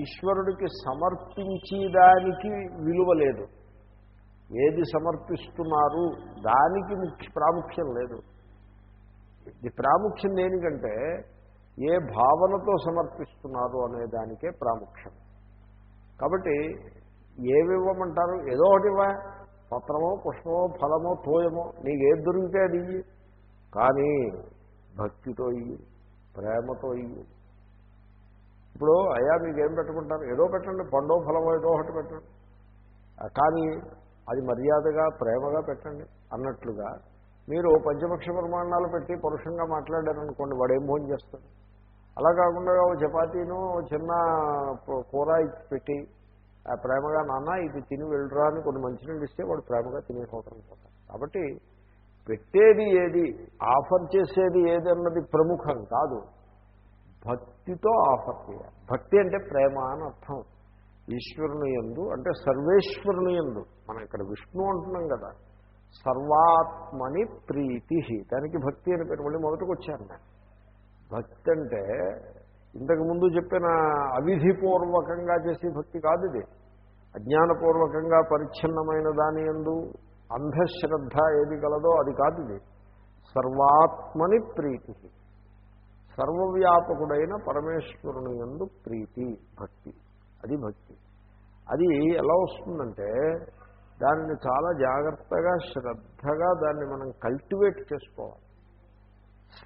ఈశ్వరుడికి సమర్పించేదానికి విలువ లేదు. ఏది సమర్పిస్తున్నారు దానికి ముఖ్య ప్రాముఖ్యం లేదు. ఇది ప్రాముఖ్యం దేనికంటే ఏ భావనతో సమర్పిస్తున్నారు అనే దానికే ప్రాముఖ్యం. కాబట్టి ఏవివ్వమంటారు ఏదో ఒకటి ఇవ్వ. పత్రమో పుష్పమో ఫలమో తోయమో నీకు ఏది దొరికితే అది కానీ భక్తితో ఇయ్యి ప్రేమతో ఇయ్యి. ఇప్పుడు అయ్యా మీకేం పెట్టుకుంటాను పెట్టుకుంటారు? ఏదో పెట్టండి పండో ఫలమో ఏదో ఒకటి పెట్టండి. కానీ అది మర్యాదగా ప్రేమగా పెట్టండి అన్నట్లుగా మీరు పంచపక్ష ప్రమాణాలు పెట్టి పరుషంగా మాట్లాడారనుకోండి వాడు ఏం భోజనం చేస్తాడు అలా కాకుండా ఓ చపాతీను ఓ చిన్న కూర ఇచ్చి పెట్టి ఆ ప్రేమగా నాన్న ఇది తిని వెళ్ళరా అని కొన్ని మంచినీళ్ళు ఇస్తే వాడు ప్రేమగా తినేసుకోవటం పోతాడు. కాబట్టి పెట్టేది ఏది? ఆఫర్ చేసేది ఏదన్నది ప్రముఖం కాదు. భక్తితో ఆఫర్ చేయాలి. భక్తి అంటే ప్రేమ అని అర్థం. ఈశ్వరుని ఎందు అంటే సర్వేశ్వరుని ఎందు మనం ఇక్కడ విష్ణు అంటున్నాం కదా. సర్వాత్మని ప్రీతి. దానికి భక్తి అని పేరు. మళ్ళీ మొదటికి వచ్చాను నేను. భక్తి అంటే ఇంతకుముందు చెప్పిన అవిధిపూర్వకంగా చేసే భక్తి కాదు ఇది. అజ్ఞానపూర్వకంగా పరిచ్ఛిన్నమైన దాని ఎందు అంధశ్రద్ధ ఏది గలదో అది కాదు ఇది. సర్వాత్మని ప్రీతి. సర్వవ్యాపకుడైన పరమేశ్వరుని ఎందు ప్రీతి భక్తి. అది భక్తి. అది ఎలా వస్తుందంటే దానిని చాలా జాగ్రత్తగా శ్రద్ధగా దాన్ని మనం కల్టివేట్ చేసుకోవాలి.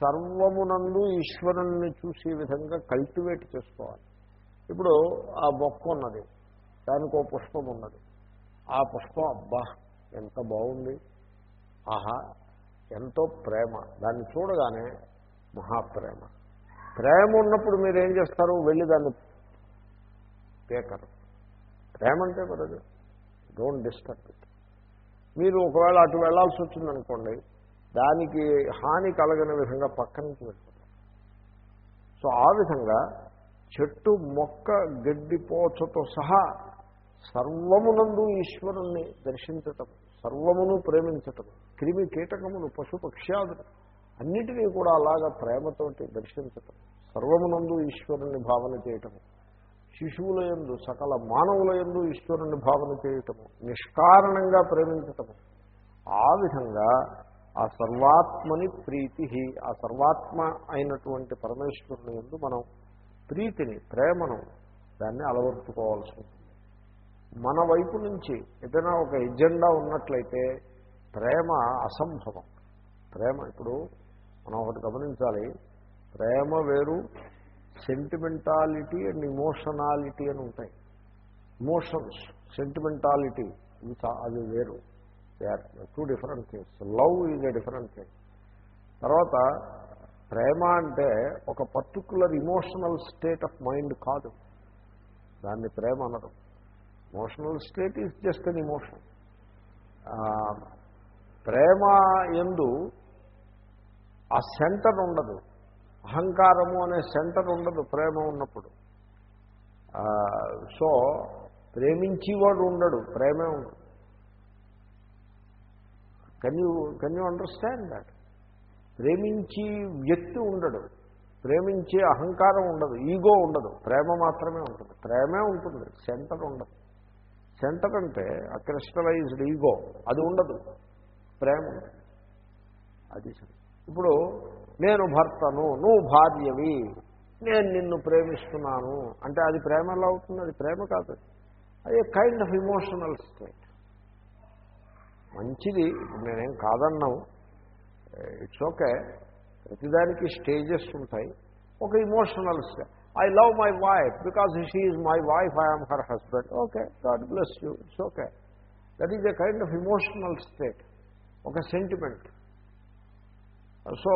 సర్వమునందు ఈశ్వరుణ్ణి చూసే విధంగా కల్టివేట్ చేసుకోవాలి. ఇప్పుడు ఆ మొక్క ఉన్నది. దానికి ఓ పుష్పం ఉన్నది. ఆ పుష్పం అబ్బా! ఎంత బాగుంది? ఆహా ఎంతో ప్రేమ. దాన్ని చూడగానే మహాప్రేమ. ప్రేమ ఉన్నప్పుడు మీరు ఏం చేస్తారు? వెళ్ళి దాన్ని పేకరు. ప్రేమ అంటే మరి డోంట్ డిస్టర్బ్ ఇట్ మీరు ఒకవేళ అటు వెళ్ళాల్సి వచ్చిందనుకోండి దానికి హాని కలగని విధంగా పక్క నుంచి వెళ్తారు సో ఆ విధంగా చెట్టు మొక్క గడ్డి పోచతో సహా సర్వమునందు ఈశ్వరుణ్ణి దర్శించటం సర్వమును ప్రేమించటం క్రిమి కీటకములు పశుపక్ష్యాదులు అన్నిటినీ కూడా అలాగా ప్రేమతోటి దర్శించటం సర్వమునందు ఈశ్వరుని భావన చేయటము శిశువుల ఎందు సకల మానవుల ఎందు ఈశ్వరుని భావన చేయటము నిష్కారణంగా ప్రేమించటము ఆ విధంగా ఆ సర్వాత్మని ప్రీతి ఆ సర్వాత్మ అయినటువంటి పరమేశ్వరుని ఎందు మనం ప్రీతిని ప్రేమను దాన్ని అలవర్చుకోవాల్సి ఉంటుంది. మన వైపు నుంచి ఏదైనా ఒక ఎజెండా ఉన్నట్లయితే ప్రేమ అసంభవం. ప్రేమ ఇప్పుడు మనం ఒకటి గమనించాలి. ప్రేమ వేరు సెంటిమెంటాలిటీ అండ్ ఇమోషనాలిటీ అని ఉంటాయి. ఇమోషన్స్ సెంటిమెంటాలిటీ ఇవి చా- అవి వేరు. They are two different things love is a different thing తర్వాత ప్రేమ అంటే ఒక particular emotional state of mind కాదు. దాన్ని ప్రేమ అనడం emotional state is just an emotion ప్రేమ ఎందు ఆ సెంటర్ ఉండదు. అహంకారము అనే సెంటర్ ఉండదు ప్రేమ ఉన్నప్పుడు. సో ప్రేమించేవాడు ఉండడు ప్రేమే ఉండదు. Can you can you understand that ప్రేమించి వ్యక్తి ఉండడు. ప్రేమించే అహంకారం ఉండదు. ఈగో ఉండదు. ప్రేమ మాత్రమే ఉంటుంది. ప్రేమే ఉంటుంది. సెంటర్ ఉండదు. సెంటర్ అంటే ఆ క్రిస్టలైజ్డ్ ఈగో. అది ఉండదు. ప్రేమ అది ఇప్పుడు నేను భర్తను నువ్వు భార్యవి నేను నిన్ను ప్రేమిస్తున్నాను. అంటే అది ప్రేమ ఎలా అవుతుంది? అది ప్రేమ కాదు. అది కైండ్ ఆఫ్ ఇమోషనల్ స్టేట్ మంచిది. నేనేం కాదన్నాం ఇట్స్ ఓకే ప్రతిదానికి స్టేజెస్ ఉంటాయి. ఒక emotional state I love my wife because she is my wife I am her husband okay God bless you it's okay that is a kind of emotional state ఒక sentiment so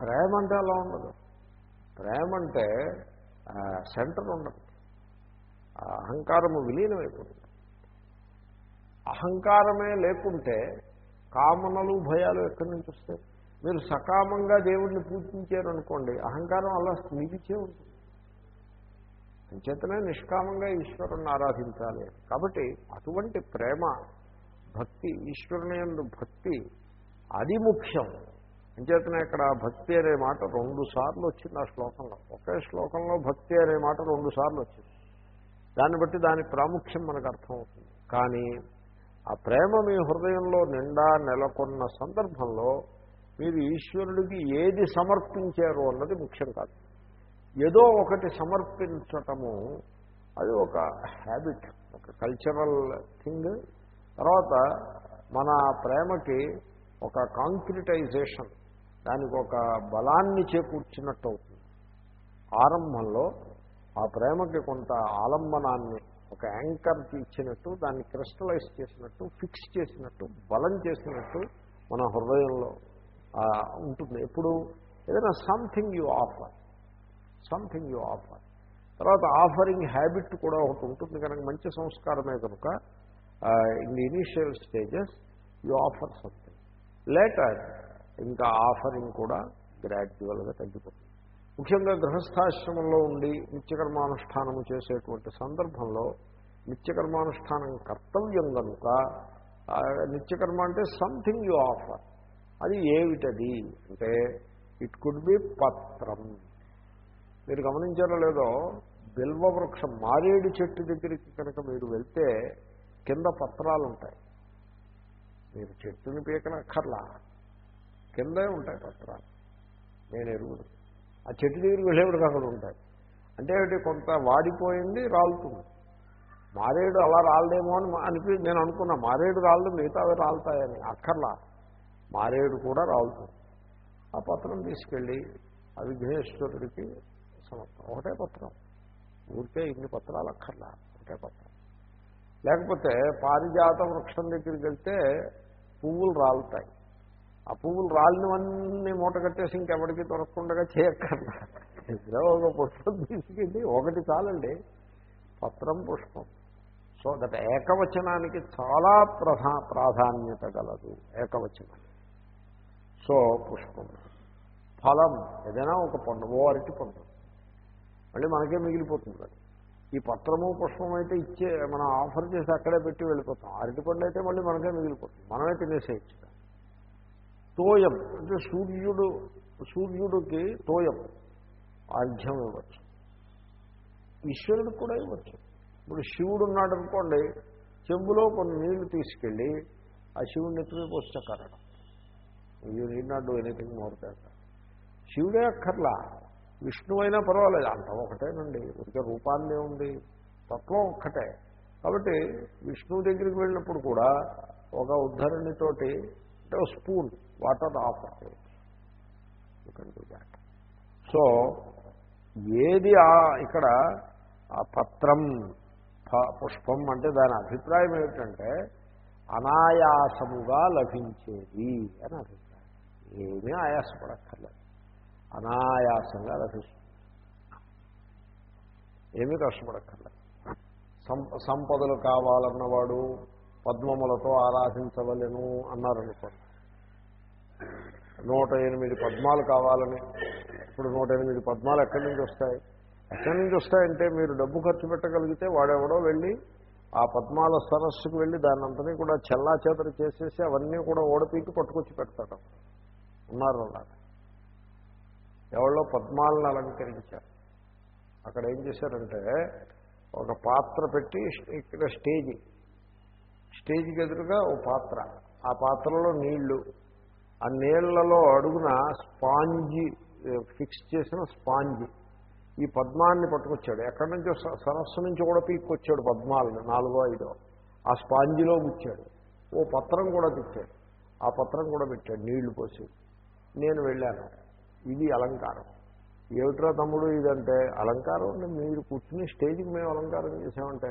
ప్రేమ అంటే అలా ఉండదు. ప్రేమ అంటే centre ఉండదు. అహంకారము విలీనమైపోతుంది. అహంకారమే లేకుంటే కామనలు భయాలు ఎక్కడి నుంచి వస్తాయి? మీరు సకామంగా దేవుడిని పూజించారనుకోండి అహంకారం అలా నిలిచే ఉంటుంది అంచేతనే నిష్కామంగా ఈశ్వరుణ్ణి ఆరాధించాలి. కాబట్టి అటువంటి ప్రేమ భక్తి ఈశ్వరుని ఎందు భక్తి అది ముఖ్యం. అంచేతనే ఇక్కడ భక్తి అనే మాట రెండు సార్లు వచ్చింది ఆ శ్లోకంలో. ఒకే శ్లోకంలో భక్తి అనే మాట రెండు సార్లు వచ్చింది. దాన్ని బట్టి దాని ప్రాముఖ్యం మనకు అర్థమవుతుంది. కానీ ఆ ప్రేమ మీ హృదయంలో నిండా నెలకొన్న సందర్భంలో మీరు ఈశ్వరుడికి ఏది సమర్పించారు అన్నది ముఖ్యం కాదు. ఏదో ఒకటి సమర్పించటము అది ఒక హ్యాబిట్ ఒక కల్చరల్ థింగ్ తర్వాత మన ప్రేమకి ఒక కాంక్రిటైజేషన్ దానికి ఒక బలాన్ని చేకూర్చినట్టు అవుతుంది. ఆరంభంలో ఆ ప్రేమకి కొంత ఆలంబనాన్ని ఒక యాంకర్కి ఇచ్చినట్టు దాన్ని క్రిస్టలైజ్ చేసినట్టు ఫిక్స్ చేసినట్టు బలం చేసినట్టు మన హృదయంలో ఉంటుంది. ఎప్పుడు ఏదైనా something you offer something you offer తర్వాత ఆఫరింగ్ హ్యాబిట్ కూడా ఒకటి ఉంటుంది. కనుక మంచి సంస్కారమే కనుక in the initial stages you offer something later ఇంకా ఆఫరింగ్ కూడా గ్రాడ్యువల్గా తగ్గిపోతుంది. ముఖ్యంగా గృహస్థాశ్రమంలో ఉండి నిత్యకర్మానుష్ఠానము చేసేటువంటి సందర్భంలో నిత్యకర్మానుష్ఠానం కర్తవ్యం కనుక నిత్యకర్మ అంటే సంథింగ్ యూ ఆఫర్ అది ఏమిటది? అంటే ఇట్ కుడ్ బి పత్రం మీరు గమనించారో లేదో బిల్వ వృక్షం మారేడు చెట్టు దగ్గరికి కనుక మీరు వెళ్తే కింద పత్రాలు ఉంటాయి మీరు చెట్టుని పీకనక్కర్లా. కిందే ఉంటాయి పత్రాలు. నేను ఎరుగుదు. ఆ చెట్టు దగ్గరికి వెళ్ళేవాడికి అక్కడ ఉంటాయి. అంటే కొంత వాడిపోయింది రాలుతుంది. మారేడు అలా రాలదేమో అని అనిపి నేను అనుకున్నా మారేడు రాళ్ళు మిగతా అవి రాలుతాయని. అక్కర్లా. మారేడు కూడా రాలుతుంది ఆ పత్రం తీసుకెళ్ళి ఆ విఘ్నేశ్వరుడికి సమర్పణ. ఒకటే పత్రం. ఊరికే ఇన్ని పత్రాలు అక్కర్లా. ఒకటే పత్రం. లేకపోతే పారిజాత వృక్షం దగ్గరికి వెళ్తే పువ్వులు రాలుతాయి. ఆ పువ్వులు రాలినవన్నీ మూట కట్టేసి ఇంకెవరికి దొరకకుండా చేయక్కర్లా. ఏదో ఒక పుష్పం తీసుకెళ్ళి ఒకటి చాలండి. పత్రం పుష్పం. సో దట్ ఏకవచనానికి చాలా ప్రధా ప్రాధాన్యత గలదు ఏకవచనం. సో పుష్పం. ఫలం. ఏదైనా ఒక పండు ఓ అరటి పండు. మళ్ళీ మనకే మిగిలిపోతుంది ఈ పత్రము పుష్పం అయితే ఇచ్చే మనం ఆఫర్ చేసి అక్కడే పెట్టి వెళ్ళిపోతాం. అరటి పండు అయితే మళ్ళీ మనకే మిగిలిపోతుంది. మనమే తినేసేయచ్చు. తోయం. అంటే సూర్యుడు సూర్యుడికి తోయం. అర్ఘ్యం ఇవ్వచ్చు. ఈశ్వరుడికి కూడా ఇవ్వచ్చు. ఇప్పుడు శివుడు ఉన్నాడు అనుకోండి చెంబులో కొన్ని నీళ్ళు తీసుకెళ్ళి ఆ శివుడిని నెత్తి పోస్తే కరడం you need not do anything more that. శివుడే అక్కర్లా. విష్ణువు అయినా పర్వాలేదు. అంత ఒకటేనండి ఉడికే రూపాన్నే ఉంది. తత్వం ఒక్కటే. కాబట్టి విష్ణువు దగ్గరికి వెళ్ళినప్పుడు కూడా ఒక ఉద్ధరణితోటి అంటే spoon water offer that so ఏది ఇక్కడ ఆ పత్రం పుష్పం అంటే దాని అభిప్రాయం ఏమిటంటే అనాయాసముగా లభించేది అని అభిప్రాయం. ఏమీ ఆయాసపడక్కర్లేదు. అనాయాసంగా లభిస్తుంది ఏమీ కష్టపడక్కర్లేదు. సంపదలు కావాలన్నవాడు పద్మములతో ఆరాధించవలను అన్నారనుకోండి నూట ఎనిమిది పద్మాలు కావాలని. ఇప్పుడు నూట ఎనిమిది పద్మాలు ఎక్కడి నుంచి వస్తాయి? ఎక్కడి నుంచి వస్తాయంటే మీరు డబ్బు ఖర్చు పెట్టగలిగితే వాడెవడో వెళ్ళి ఆ పద్మాల సరస్సుకు వెళ్ళి దాన్నంతని కూడా చెల్లా చేతలు చేసేసి అవన్నీ కూడా ఓడపీకి పట్టుకొచ్చి పెడతాడు. ఉన్నారు అలాగా ఎవరో పద్మాలను అలంకరించారు. అక్కడ ఏం చేశారంటే ఒక పాత్ర పెట్టి ఇక్కడ స్టేజి స్టేజ్కి ఎదురుగా ఓ పాత్ర. ఆ పాత్రలో నీళ్ళు. ఆ నీళ్ళలో అడుగున స్పాంజి ఫిక్స్ చేసిన స్పాంజి. ఈ పద్మాన్ని పట్టుకొచ్చాడు. ఎక్కడి నుంచో సరస్సు నుంచి కూడా పీక్కొచ్చాడు పద్మాలను నాలుగో ఐదో. ఆ స్పాంజిలో ముచ్చాడు ఓ పత్రం కూడా తెచ్చాడు ఆ పత్రం కూడా పెట్టాడు నీళ్ళు పోసి. నేను వెళ్ళాను. ఇది అలంకారం. ఏమిట్రా తమ్ముడు ఇదంటే? అలంకారం మీరు కూర్చుని స్టేజ్కి మేము అలంకారం చేసామంటే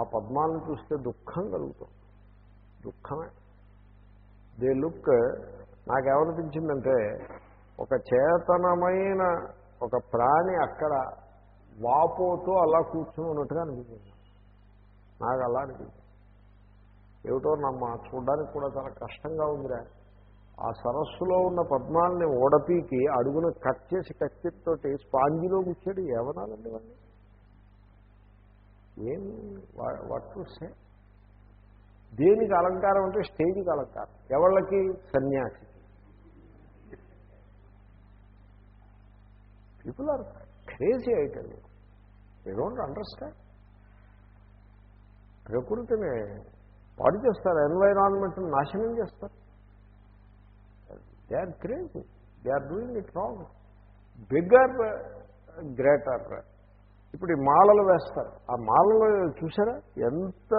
ఆ పద్మాలను చూస్తే దుఃఖం కలుగుతాం దుఃఖమే. దే లుక్ నాకేమనిపించిందంటే ఒక చేతనమైన ఒక ప్రాణి అక్కడ వాపోతూ అలా కూర్చుని ఉన్నట్టుగా అనిపించింది. నాకు అలా అనిపించింది. ఏమిటో నమ్మ. చూడడానికి కూడా చాలా కష్టంగా ఉందిరా. ఆ సరస్సులో ఉన్న పద్మాలని ఓడపీకి అడుగున కట్ చేసి కత్తితోటి స్పాంజిలో కూర్చాడు ఏమనాలండి వాళ్ళు ఏం వాట్ సే? దేనికి అలంకారం అంటే స్టేజ్కి అలంకారం. ఎవళ్ళకి? సన్యాసికి. People are crazy item they don't understand ప్రకృతిని పాడు చేస్తారు ఎన్వైరాన్మెంట్ని నాశనం చేస్తారు. They are crazy they are doing it wrong bigger greater ఇప్పుడు ఈ మాలలు వేస్తారు. ఆ మాలలు చూసారా? ఎంత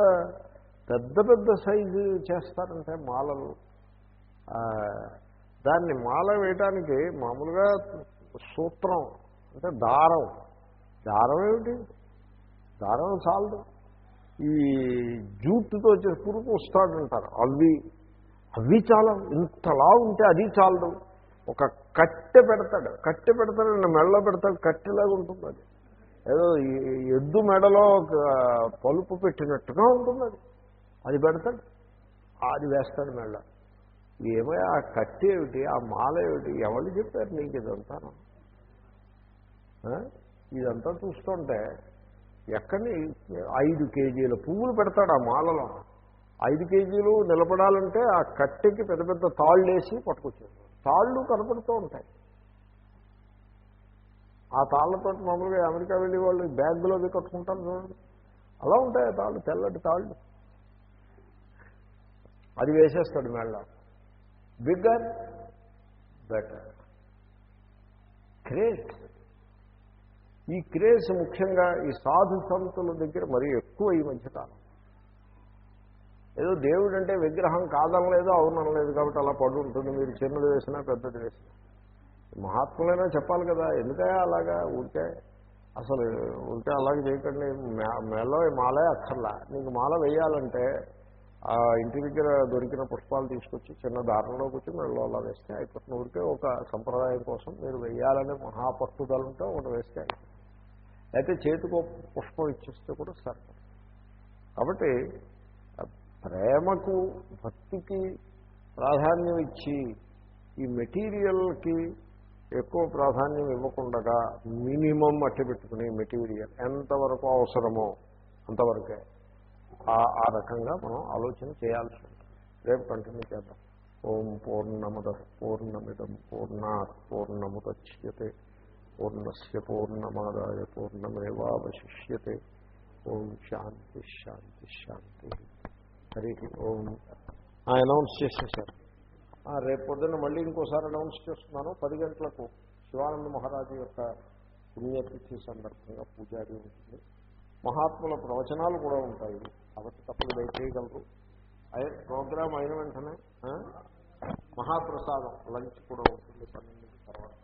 పెద్ద పెద్ద సైజు చేస్తారంటే మాలలు. దాన్ని మాల వేయటానికి మామూలుగా సూత్రం అంటే దారం. దారం ఏమిటి? దారం చాలదు. ఈ జూట్తో వచ్చే పురుగు వస్తాడంటారు. అవి అవి చాలా ఇంతలా ఉంటే అది చాలదు. ఒక కట్టె పెడతాడు. కట్టె పెడతాడు మెడలో పెడతాడు కట్టెలాగా ఉంటుంది అది. ఏదో ఎద్దు మెడలో పలుపు పెట్టినట్టుగా ఉంటుంది అది. అది పెడతాడు. అది వేస్తాడు మెళ్ళ ఏమో ఆ కట్టె ఏమిటి ఆ మాల ఏమిటి ఎవరు చెప్పారు నీకు ఇదంతా? ఇదంతా చూస్తుంటే ఎక్కడిని ఐదు కేజీల పువ్వులు పెడతాడు ఆ మాలలో. ఐదు కేజీలు నిలబడాలంటే ఆ కట్టెకి పెద్ద పెద్ద తాళ్ళు వేసి పట్టుకొచ్చేస్తారు తాళ్ళు కనపడుతూ ఉంటాయి. ఆ తాళ్ళతో మామూలుగా అమెరికా వెళ్ళి వాళ్ళు బ్యాగ్లో అవి కట్టుకుంటారు చూడండి. అలా ఉంటాయి తాళ్ళు తెల్లటి తాళ్ళు. అది వేసేస్తాడు మేళ్ళ. Bigger better. క్రేజ్. ఈ క్రేజ్ ముఖ్యంగా ఈ సాధు సంతుల దగ్గర మరీ ఎక్కువ ఈ మధ్యకాలం. ఏదో దేవుడు అంటే విగ్రహం కాదనలేదు అవునలేదు కాబట్టి అలా పడు ఉంటుంది మీరు చిన్నది వేసినా పెద్దది వేసినా. మహాత్ములైనా చెప్పాలి కదా ఎందుకయా అలాగా ఊరికే? అసలు ఊరికే అలాగే చేయకండి. మే- మాలే అక్కర్లా. నీకు మాల వేయాలంటే ఆ ఇంటి దగ్గర దొరికిన పుష్పాలు తీసుకొచ్చి చిన్న దారంలో కూర్చొని మెళ్ళలో అలా వేస్తే అయిపోతుంది. ఊరికే ఒక సంప్రదాయం కోసం మీరు వేయాలనే మహాపట్టుదల ఉంటే ఒకటి వేస్తే అయితే చేతికి పుష్పం ఇచ్చేస్తే కూడా సరే కాబట్టి ప్రేమకు భక్తికి ప్రాధాన్యం ఇచ్చి ఈ మెటీరియల్కి ఎక్కువ ప్రాధాన్యం ఇవ్వకుండా మినిమం అట్టి పెట్టుకుని మెటీరియల్ ఎంతవరకు అవసరమో అంతవరకే. ఆ ఆ రకంగా మనం ఆలోచన చేయాల్సి ఉంటుంది. రేపు కంటిన్యూ చేద్దాం. ఓం పూర్ణమద పూర్ణమిదం పూర్ణా పూర్ణముద్యతే పూర్ణస్ పూర్ణమాదాయ పూర్ణమేవాశిష్యతే ఓం శాంతి శాంతి శాంతి. హరికి ఓం. అనౌన్స్ చేసేసారు. రేపు పొద్దున్న మళ్ళీ ఇంకోసారి అనౌన్స్ చేస్తున్నాను. పది గంటలకు శివానంద మహారాజు యొక్క పుణ్యతిథి సందర్భంగా పూజారి ఉంటుంది. మహాత్ముల ప్రవచనాలు కూడా ఉంటాయి. కాబట్టి తప్పుడు దయచేయగలరు ప్రోగ్రామ్ అయిన వెంటనే మహాప్రసాదం లంచ్ కూడా ఉంటుంది పన్నెండు తర్వాత.